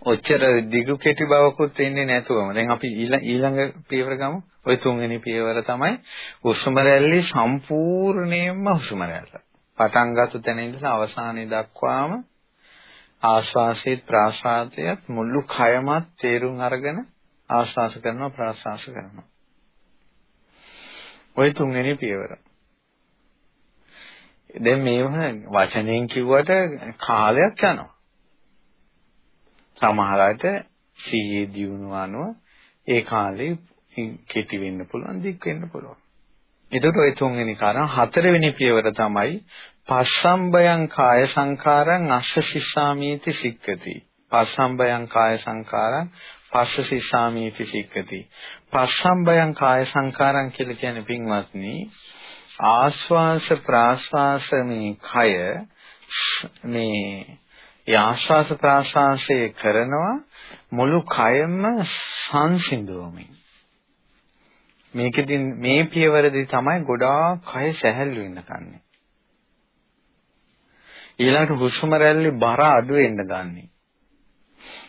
ඔච්චර දිගු කෙටි බවකුත් එන්නේ නැතුවම දැන් අපි ඊළඟ පියවර ගමු. ওই තුන්වෙනි පියවර තමයි හුස්ම රැල්ලේ සම්පූර්ණයෙන්ම හුස්ම රැල්ල. පටන් ගත්ත තැන ඉඳලා අවසානයේ දක්වාම ආශ්වාසයත් ප්‍රාශ්වාසයත් මුළු කයමත් තේරුම් අරගෙන ආශ්වාස කරනවා ප්‍රාශ්වාස කරනවා. ওই තුන්වෙනි පියවර. දැන් මේව වචනෙන් කිව්වට කාලයක් යනවා. සමහර අයට සීයේ දියුණුව අනුව ඒ කාලේ කෙටි වෙන්න පුළුවන් දික් වෙන්න පුළුවන්. එතකොට ওই තුන්වෙනි කාරණා හතරවෙනි පියවර තමයි පස්සම්බයං කාය සංඛාරං අස්ස සිස්සාමීති සික්කති. පස්සම්බයං කාය සංඛාරං පස්ස සිස්සාමීති සික්කති. පස්සම්බයං කාය සංඛාරං කියලා කියන්නේ පින්වත්නි ආස්වාස ප්‍රාස්වාස මේ කය මේ ඒ ආශ්වාස ප්‍රාශ්වාසය කරනවා මුළු කයම සංසිඳුවමින්. මේකෙදින් මේ පියවරදී තමයි ගොඩාක් කය සැහැල්ලු වෙන්න කන්නේ. ඊළඟට හුස්ම රැල්ලේ බර අඩු වෙන්න ගන්නේ.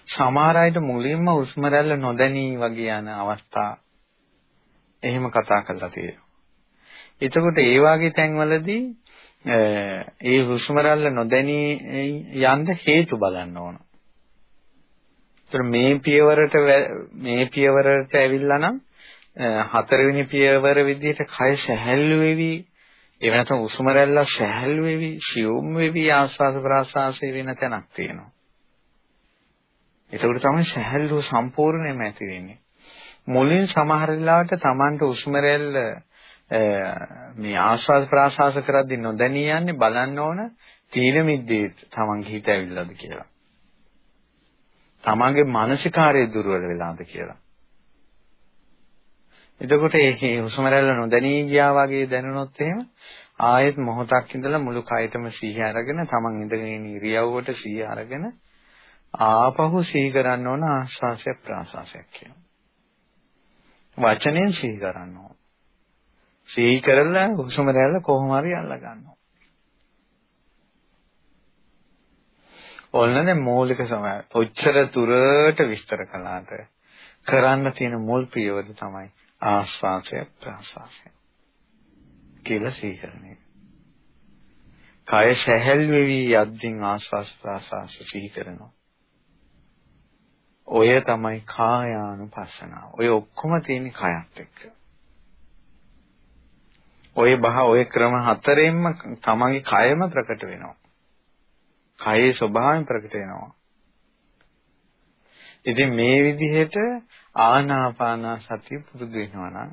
සමහර අයට මුලින්ම හුස්ම රැල්ල නොදැනී වගේ යන අවස්ථා එහෙම කතා කරලා තියෙනවා. එතකොට ඒ වගේ තැන්වලදී ඒ හුස්ම රැල්ල නොදැනී යන්න හේතු බලන්න ඕන. ඒතර මේ පියවරට මේ පියවරට ඇවිල්ලා නම් හතරවෙනි පියවර විදිහට කය සැහැල්ලු වෙවි ඒ වෙනතම හුස්ම රැල්ල සැහැල්ලු වෙවි සියුම් වෙවි ආස්වාද ප්‍රාසාසය වෙන තැනක් තියෙනවා. ඒකට තමයි සැහැල්ලුව සම්පූර්ණයෙන්ම ඇති වෙන්නේ. මුලින් සමහර වෙලාවට Tamanට හුස්ම රැල්ල මේ ආස්වාද ප්‍රාසාස කරද්දී නොදැනී යන්නේ බලන්න ඕන තීන මිද්දේ තමන්ගේ හිත ඇවිල්ලාද කියලා. තමන්ගේ මානසිකාරය දුර්වල වෙලාද කියලා. එතකොට මේ හුස්ම රැල්ල නොදැනී ගියා වගේ දැනුනොත් එහෙම ආයෙත් මොහොතක් ඉඳලා මුළු කයතම සිහිය අරගෙන තමන් ඉඳගෙන ඉන්න ඉරියව්වට සිහිය අරගෙන ආපහු සිහි කරන්න ඕන ආස්වාසය ප්‍රාසාසයක් කියලා. වචනෙන් සිහි කරන්න ඕන. සිහි කරලා හුස්ම රැල්ල කොහොම හරි අල්ල ගන්නවා. ඔන්න දැන් මූලික සමය. ඔච්චර තුරට විස්තර කළාට කරන්න තියෙන මුල් පියවර තමයි ආස්වාසය ප්‍රාසාසය. කියලා සිහි කරන එක. කය සැහැල් වෙවි යද්දින් ආස්වාස් ප්‍රාසාස සිහි කරනවා. ඔය තමයි කායානුපස්සනාව. ඔය ඔක්කොම තියෙන කයත් එක්ක. ඔය බහ ඔය ක්‍රම හතරෙන්ම තමන්ගේ කයම ප්‍රකට වෙනවා. කයේ ස්වභාවයෙන් ප්‍රකට වෙනවා. ඉතින් මේ විදිහට ආනාපාන සතිය පුරුදු වෙනවා නම්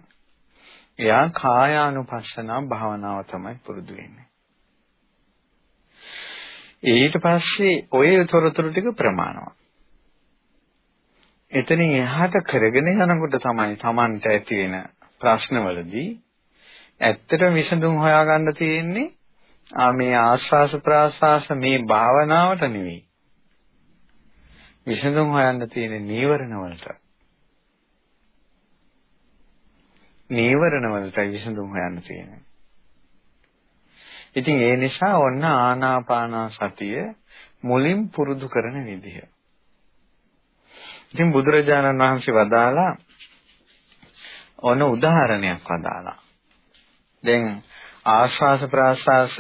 එයා කායානුපස්සනා භාවනාව තමයි පුරුදු වෙන්නේ. ඊට පස්සේ ඔය තොරතුරු ටික ප්‍රමාණවත්. එතනින් එහාට කරගෙන යනකොට තමයි Tamanට ඇති වෙන ප්‍රශ්නවලදී ඇත්තටම විසඳුම් හොයාගන්න තියෙන්නේ ආ මේ ආස්වාස ප්‍රාස්වාස මේ භාවනාවට නෙවෙයි. විසඳුම් හොයන්න තියෙන්නේ නීවරණ වලට. නීවරණ වලටයි විසඳුම් හොයන්න තියෙන්නේ. ඉතින් ඒ නිසා ඔන්න ආනාපාන සතිය මුලින් පුරුදු කරන විදිහ. ඉතින් බුදුරජාණන් වහන්සේ වදාලා ඔන්න උදාහරණයක් වදාලා. දැන් ආශ්වාස ප්‍රාශ්වාස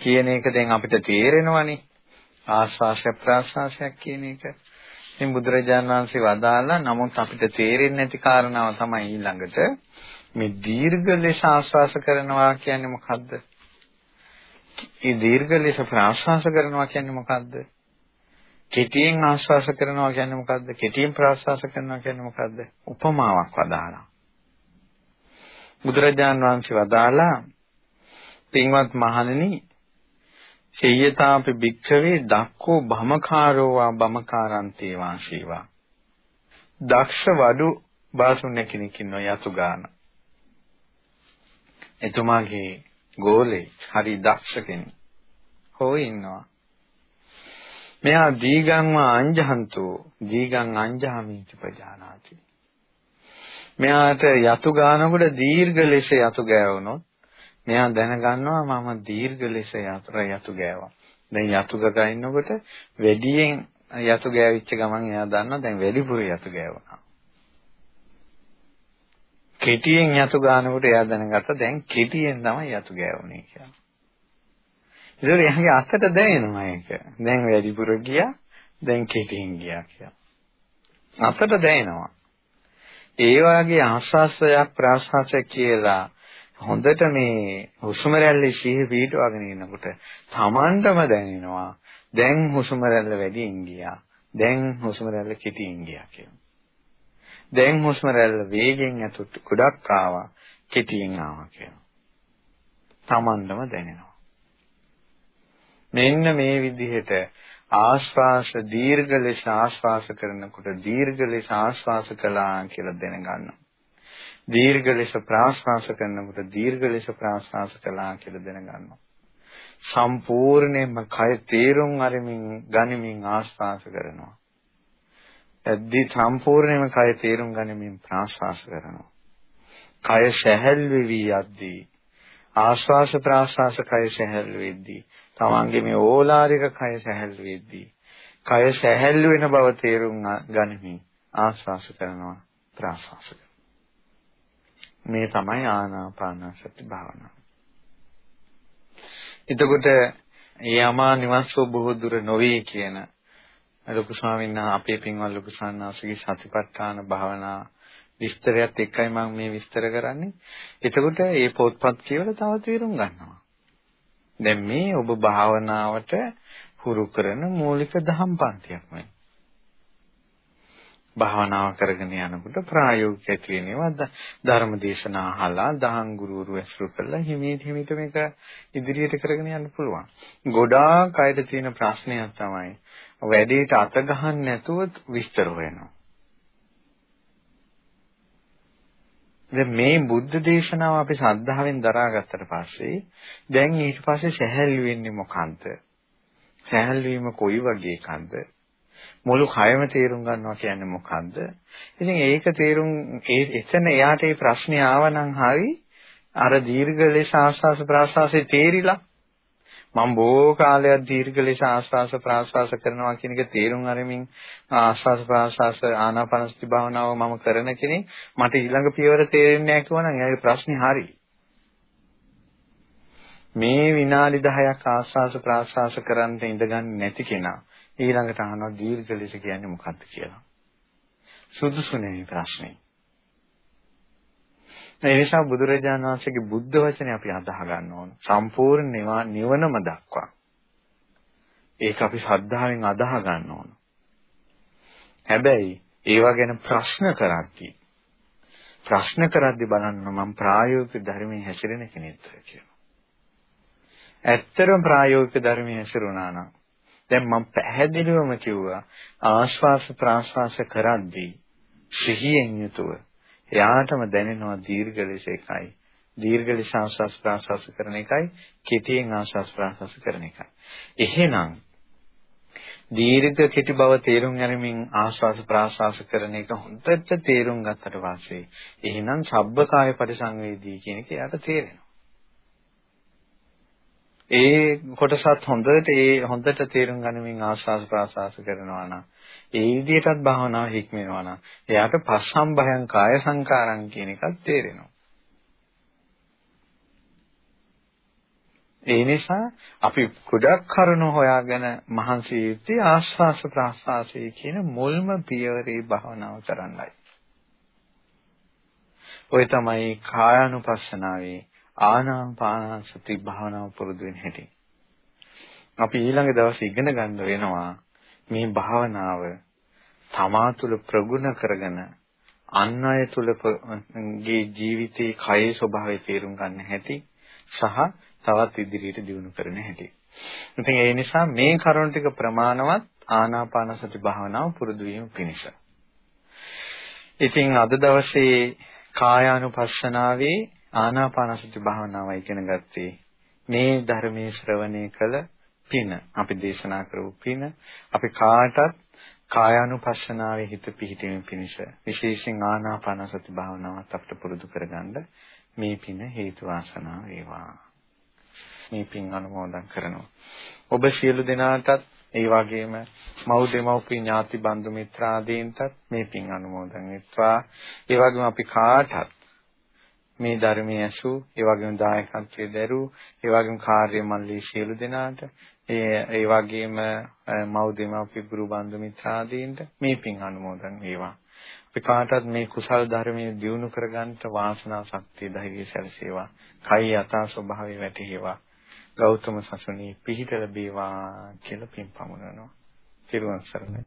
කියන එක දැන් අපිට තේරෙනවනේ. ආශ්වාස ප්‍රාශ්වාසයක් කියන එක. ඉතින් බුදුරජාණන් වහන්සේ වදාලා නමුත් අපිට තේරෙන්නේ නැති කාරණාව තමයි ඊළඟට මේ දීර්ඝ ලෙස ආශ්වාස කරනවා කියන්නේ මොකද්ද? මේ දීර්ඝ ලෙස ප්‍රාශ්වාස කරනවා කියන්නේ මොකද්ද? කෙටියෙන් ආශ්වාස කරනවා කියන්නේ මොකද්ද? කෙටියෙන් ප්‍රාශ්වාස කරනවා කියන්නේ මොකද්ද? උපමාවක් වදාලා. බුදුරජාන් වහන්සේ වදාලා පින්වත් මහණෙනි සේයතාපි භික්ඛවේ දක්ඛෝ භමකාරෝ වා භමකාරන්තේ වාසීවා දක්ෂ වඩු බාසුන්න කෙනෙක් ඉන්නවා යතු ගාන. එතුමාගේ ගෝලේ හරි දක්ෂ කෙනෙක් හො ඉන්නවා. මෙයා දීගං වා අංජහන්තෝ දීගං අංජාමි ප්‍රජානාති. මෙයාට යතු ගානකොට දීර්ඝ ලෙස යතු ගෑවුනොත් මෙයා දැනගන්නවා මම දීර්ඝ ලෙස යතුර යතු ගෑවා. දැන් යතු ගගා ඉන්නකොට වැඩියෙන් යතු ගෑවිච්ච ගමන් එයා දන්නවා දැන් වැඩිපුර යතු ගෑවුණා. කෙටියෙන් යතු ගන්නකොට එයා දැනගත්තා දැන් කෙටියෙන් තමයි යතු ගෑවුනේ කියලා. ඒතකොට එයාගේ අතට දැනෙනවා ඒක. දැන් වැඩිපුර ගියා, දැන් කෙටියෙන් ගියා කියලා. අතට දැනෙනවා. ඒ වගේ ආස්වාසයක් ප්‍රාස්වාසයක් කියලා හොඳට මේ හුස්ම රැල්ලේ සිහිය පිටවගෙන ඉන්නකොට Tamanටම දැනෙනවා දැන් හුස්ම රැල්ල වැඩියෙන් ගියා දැන් හුස්ම රැල්ල කෙටියෙන් ගියා කියලා. දැන් හුස්ම රැල්ල වේගෙන් ඇතුත් ගොඩක් ආවා කෙටියෙන් ආවා කියලා. Tamanටම දැනෙනවා. මෙන්න මේ විදිහට ආශ්වාස දීර්ඝ ලෙස ආශ්වාස කරනකොට දීර්ඝ ලෙස ආශ්වාස කළා කියලා දැනගන්නවා. දීර්ඝ ලෙස ප්‍රාශ්වාස කරනකොට දීර්ඝ ලෙස ප්‍රාශ්වාස කළා කියලා දැනගන්නවා. සම්පූර්ණයෙන්ම කය තේරුම් අරමින් ගනිමින් ආශ්වාස කරනවා. ඇද්දි සම්පූර්ණයෙන්ම කය තේරුම් ගනිමින් ප්‍රාශ්වාස කරනවා. කය සැහැල්ලු වී යද්දී ආශ්වාස ප්‍රාශ්වාස කය සැහැල්ලු වෙද්දී තමන්ගේ මේ ඕලාරික කය සැහැල්ලු වෙද්දී කය සැහැල්ලු වෙන බව තේරුම් ගනිමින් ආශ්වාස කරනවා ප්‍රාශ්වාස මේ තමයි ආනාපාන සති භාවනාව. එතකොට ඒ අමා නිවස්ව බොහෝ දුර නොවේ කියන ලොකු ස්වාමීන් වහන්සේ අපේ පින්වත් ලොකු සන්නාසගේ සතිපට්ඨාන භාවනා විස්තරයත් එක්කයි මම මේ විස්තර කරන්නේ. එතකොට මේ පොත්පත් කියවලා තව තේරුම් ගන්නවා. දැන් මේ ඔබ භාවනාවට හුරු කරන මූලික දහම් පන්තියක් මේ. භාවනාව කරගෙන යනකොට ප්‍රායෝගික ඇතිවෙනවා ධර්ම දේශනා අහලා දහම් ගුරුවරු ඇසුරු කරලා හිමීට හිමීට මේක ඉදිරියට කරගෙන යන්න පුළුවන්. ගොඩාක් අයට තියෙන ප්‍රශ්නයක් තමයි වැඩේට අත ගහන්න නැතුව විස්තර හොයනවා. දැන් මේ බුද්ධ දේශනාව අපි ශ්‍රද්ධාවෙන් දරාගත්තට පස්සේ දැන් ඊට පස්සේ සැහැල්ලු වෙන්නේ මොකන්ද? සැහැල්ලු වීම කොයි වගේ එකක්ද? මුළු කයම තේරුම් ගන්නවා කියන්නේ මොකන්ද? ඉතින් ඒක තේරුම් ඒ එතන එයාට මේ ප්‍රශ්නේ ආවනම් හරි අර දීර්ඝ ලෙස ආස්වාස ප්‍රාස්වාසයේ තේරිලා මම බොහෝ කාලයක් දීර්ඝ ලෙස ආස්වාස ප්‍රාස්වාස කරනවා කියන එක තේරුම් අරමින් ආස්වාස ප්‍රාස්වාස ආනාපානසති භාවනාව මම කරන කෙනෙක් මට ඊළඟ පියවර තේරෙන්නේ නැහැ කිව්වනම් එයාගේ ප්‍රශ්නේ හරි. මේ විනාඩි 10ක් ආස්වාස ප්‍රාස්වාස කරන්න ඉඳගන්නේ නැති කෙනා ඊළඟට අහනවා දීර්ඝ ලෙස කියන්නේ මොකක්ද කියලා. සුදුසු නෙවෙයි ප්‍රශ්නේ. ඒ නිසා බුදුරජාණන් වහන්සේගේ බුද්ධ වචනේ අපි අදාහ ගන්න ඕන. සම්පූර්ණ නිවනම දක්වා. ඒක අපි ශ්‍රද්ධාවෙන් අදාහ ගන්න ඕන. හැබැයි ඒවා ගැන ප්‍රශ්න කරද්දී ප්‍රශ්න කරද්දී බලන්න මම ප්‍රායෝගික ධර්මයේ හැසිරෙන කෙනෙක්ද කියලා. ඇත්තටම ප්‍රායෝගික ධර්මයේ හැසිරුණා නම් දැන් මම පැහැදිලිවම කිව්වා ආශ්වාස ප්‍රාශ්වාස කරද්දී සිහියෙන් යුතුව එයාටම දැනෙනවා දීර්ඝ ලෙස එකයි. දීර්ඝ ලෙස ආස්වාස් ප්‍රාස්වාස කරන එකයි, කෙටියෙන් ආස්වාස් ප්‍රාස්වාස කරන එකයි. එහෙනම් දීර්ඝ කෙටි බව තේරුම් ගැනීමෙන් ආස්වාස ප්‍රාස්වාස කරන එක හොඳට තේරුම් ගත්තට පස්සේ එහෙනම් සබ්බකාය පරිසංවේදී කියන එක යාට තේරෙනවා. ඒ කොටසත් හොඳට ඒ හොඳට තේරුම් ගනිමින් ආස්වාද ප්‍රාසාස කරනවා නම් ඒ විදිහටත් භාවනාව හික්මනවා නම් එයාට පස්සම් භයං කාය සංකාරං කියන එකත් තේරෙනවා. ඒ නිසා අපි ගොඩක් කරුණු හොයාගෙන මහන්සි යුත්තේ ආස්වාස ප්‍රාසාසය කියන මුල්ම පියවරේ භාවනාව කරන්නයි. ඔය තමයි කායानुපස්සනාවේ ආනාපාන සති භාවනාව පුරුදු වෙන හැටි. අපි ඊළඟ දවසේ ඉගෙන ගන්න වෙනවා මේ භාවනාව තමා තුළ ප්‍රගුණ කරගෙන අන් අය තුළ ගේ ජීවිතේ කයේ ස්වභාවය තේරුම් ගන්න හැටි සහ තවත් ඉදිරියට දියුණු කරන හැටි. ඉතින් ඒ නිසා මේ කරුණ ටික ප්‍රමාණවත් ආනාපාන සති භාවනාව පුරුදු වීම පිණිස. ඉතින් අද දවසේ කායානුපස්සනාවේ ආනාපානසති භාවනාව ඉගෙන ගත්තේ මේ ධර්මයේ ශ්‍රවණය කළ පින අපි දේශනා කරපු පින අපි කාටත් කායානුපස්සනාවේ හිත පිහිටීම පිණිස විශේෂයෙන් ආනාපානසති භාවනාවත් අපිට පුරුදු කරගන්න මේ පින හේතු වාසනා වේවා. මේ පින් අනුමෝදන් කරනවා. ඔබ සියලු දෙනාටත් ඒ වගේම මව් දෙමව්පිය ඥාති බන්දු මිත්‍රාදීන්ටත් මේ පින් අනුමෝදන් වෙත්වා. ඒ වගේම අපි කාටත් මේ ධර්මයේ ඇසු, ඒ වගේම දායකත්වයේ දරූ, ඒ වගේම කාර්ය මල්ලී සියලු දෙනාට ඒ ඒ වගේම මව් දෙමව්පිය ගුරු බන්දු මිත්‍රාදීන්ට මේ පින් අනුමෝදන් වේවා. අපි කාටත් මේ කුසල් ධර්මයේ දියුණු කරගන්නට වාසනා ශක්තිය ධෛර්යය සැලසේවා. කයි යථා ස්වභාවය වැටහිවා. ගෞතම සසුනේ පිහිට ලැබේවා කියලා පින් පමුණනවා. තිරුවන් සරණයි.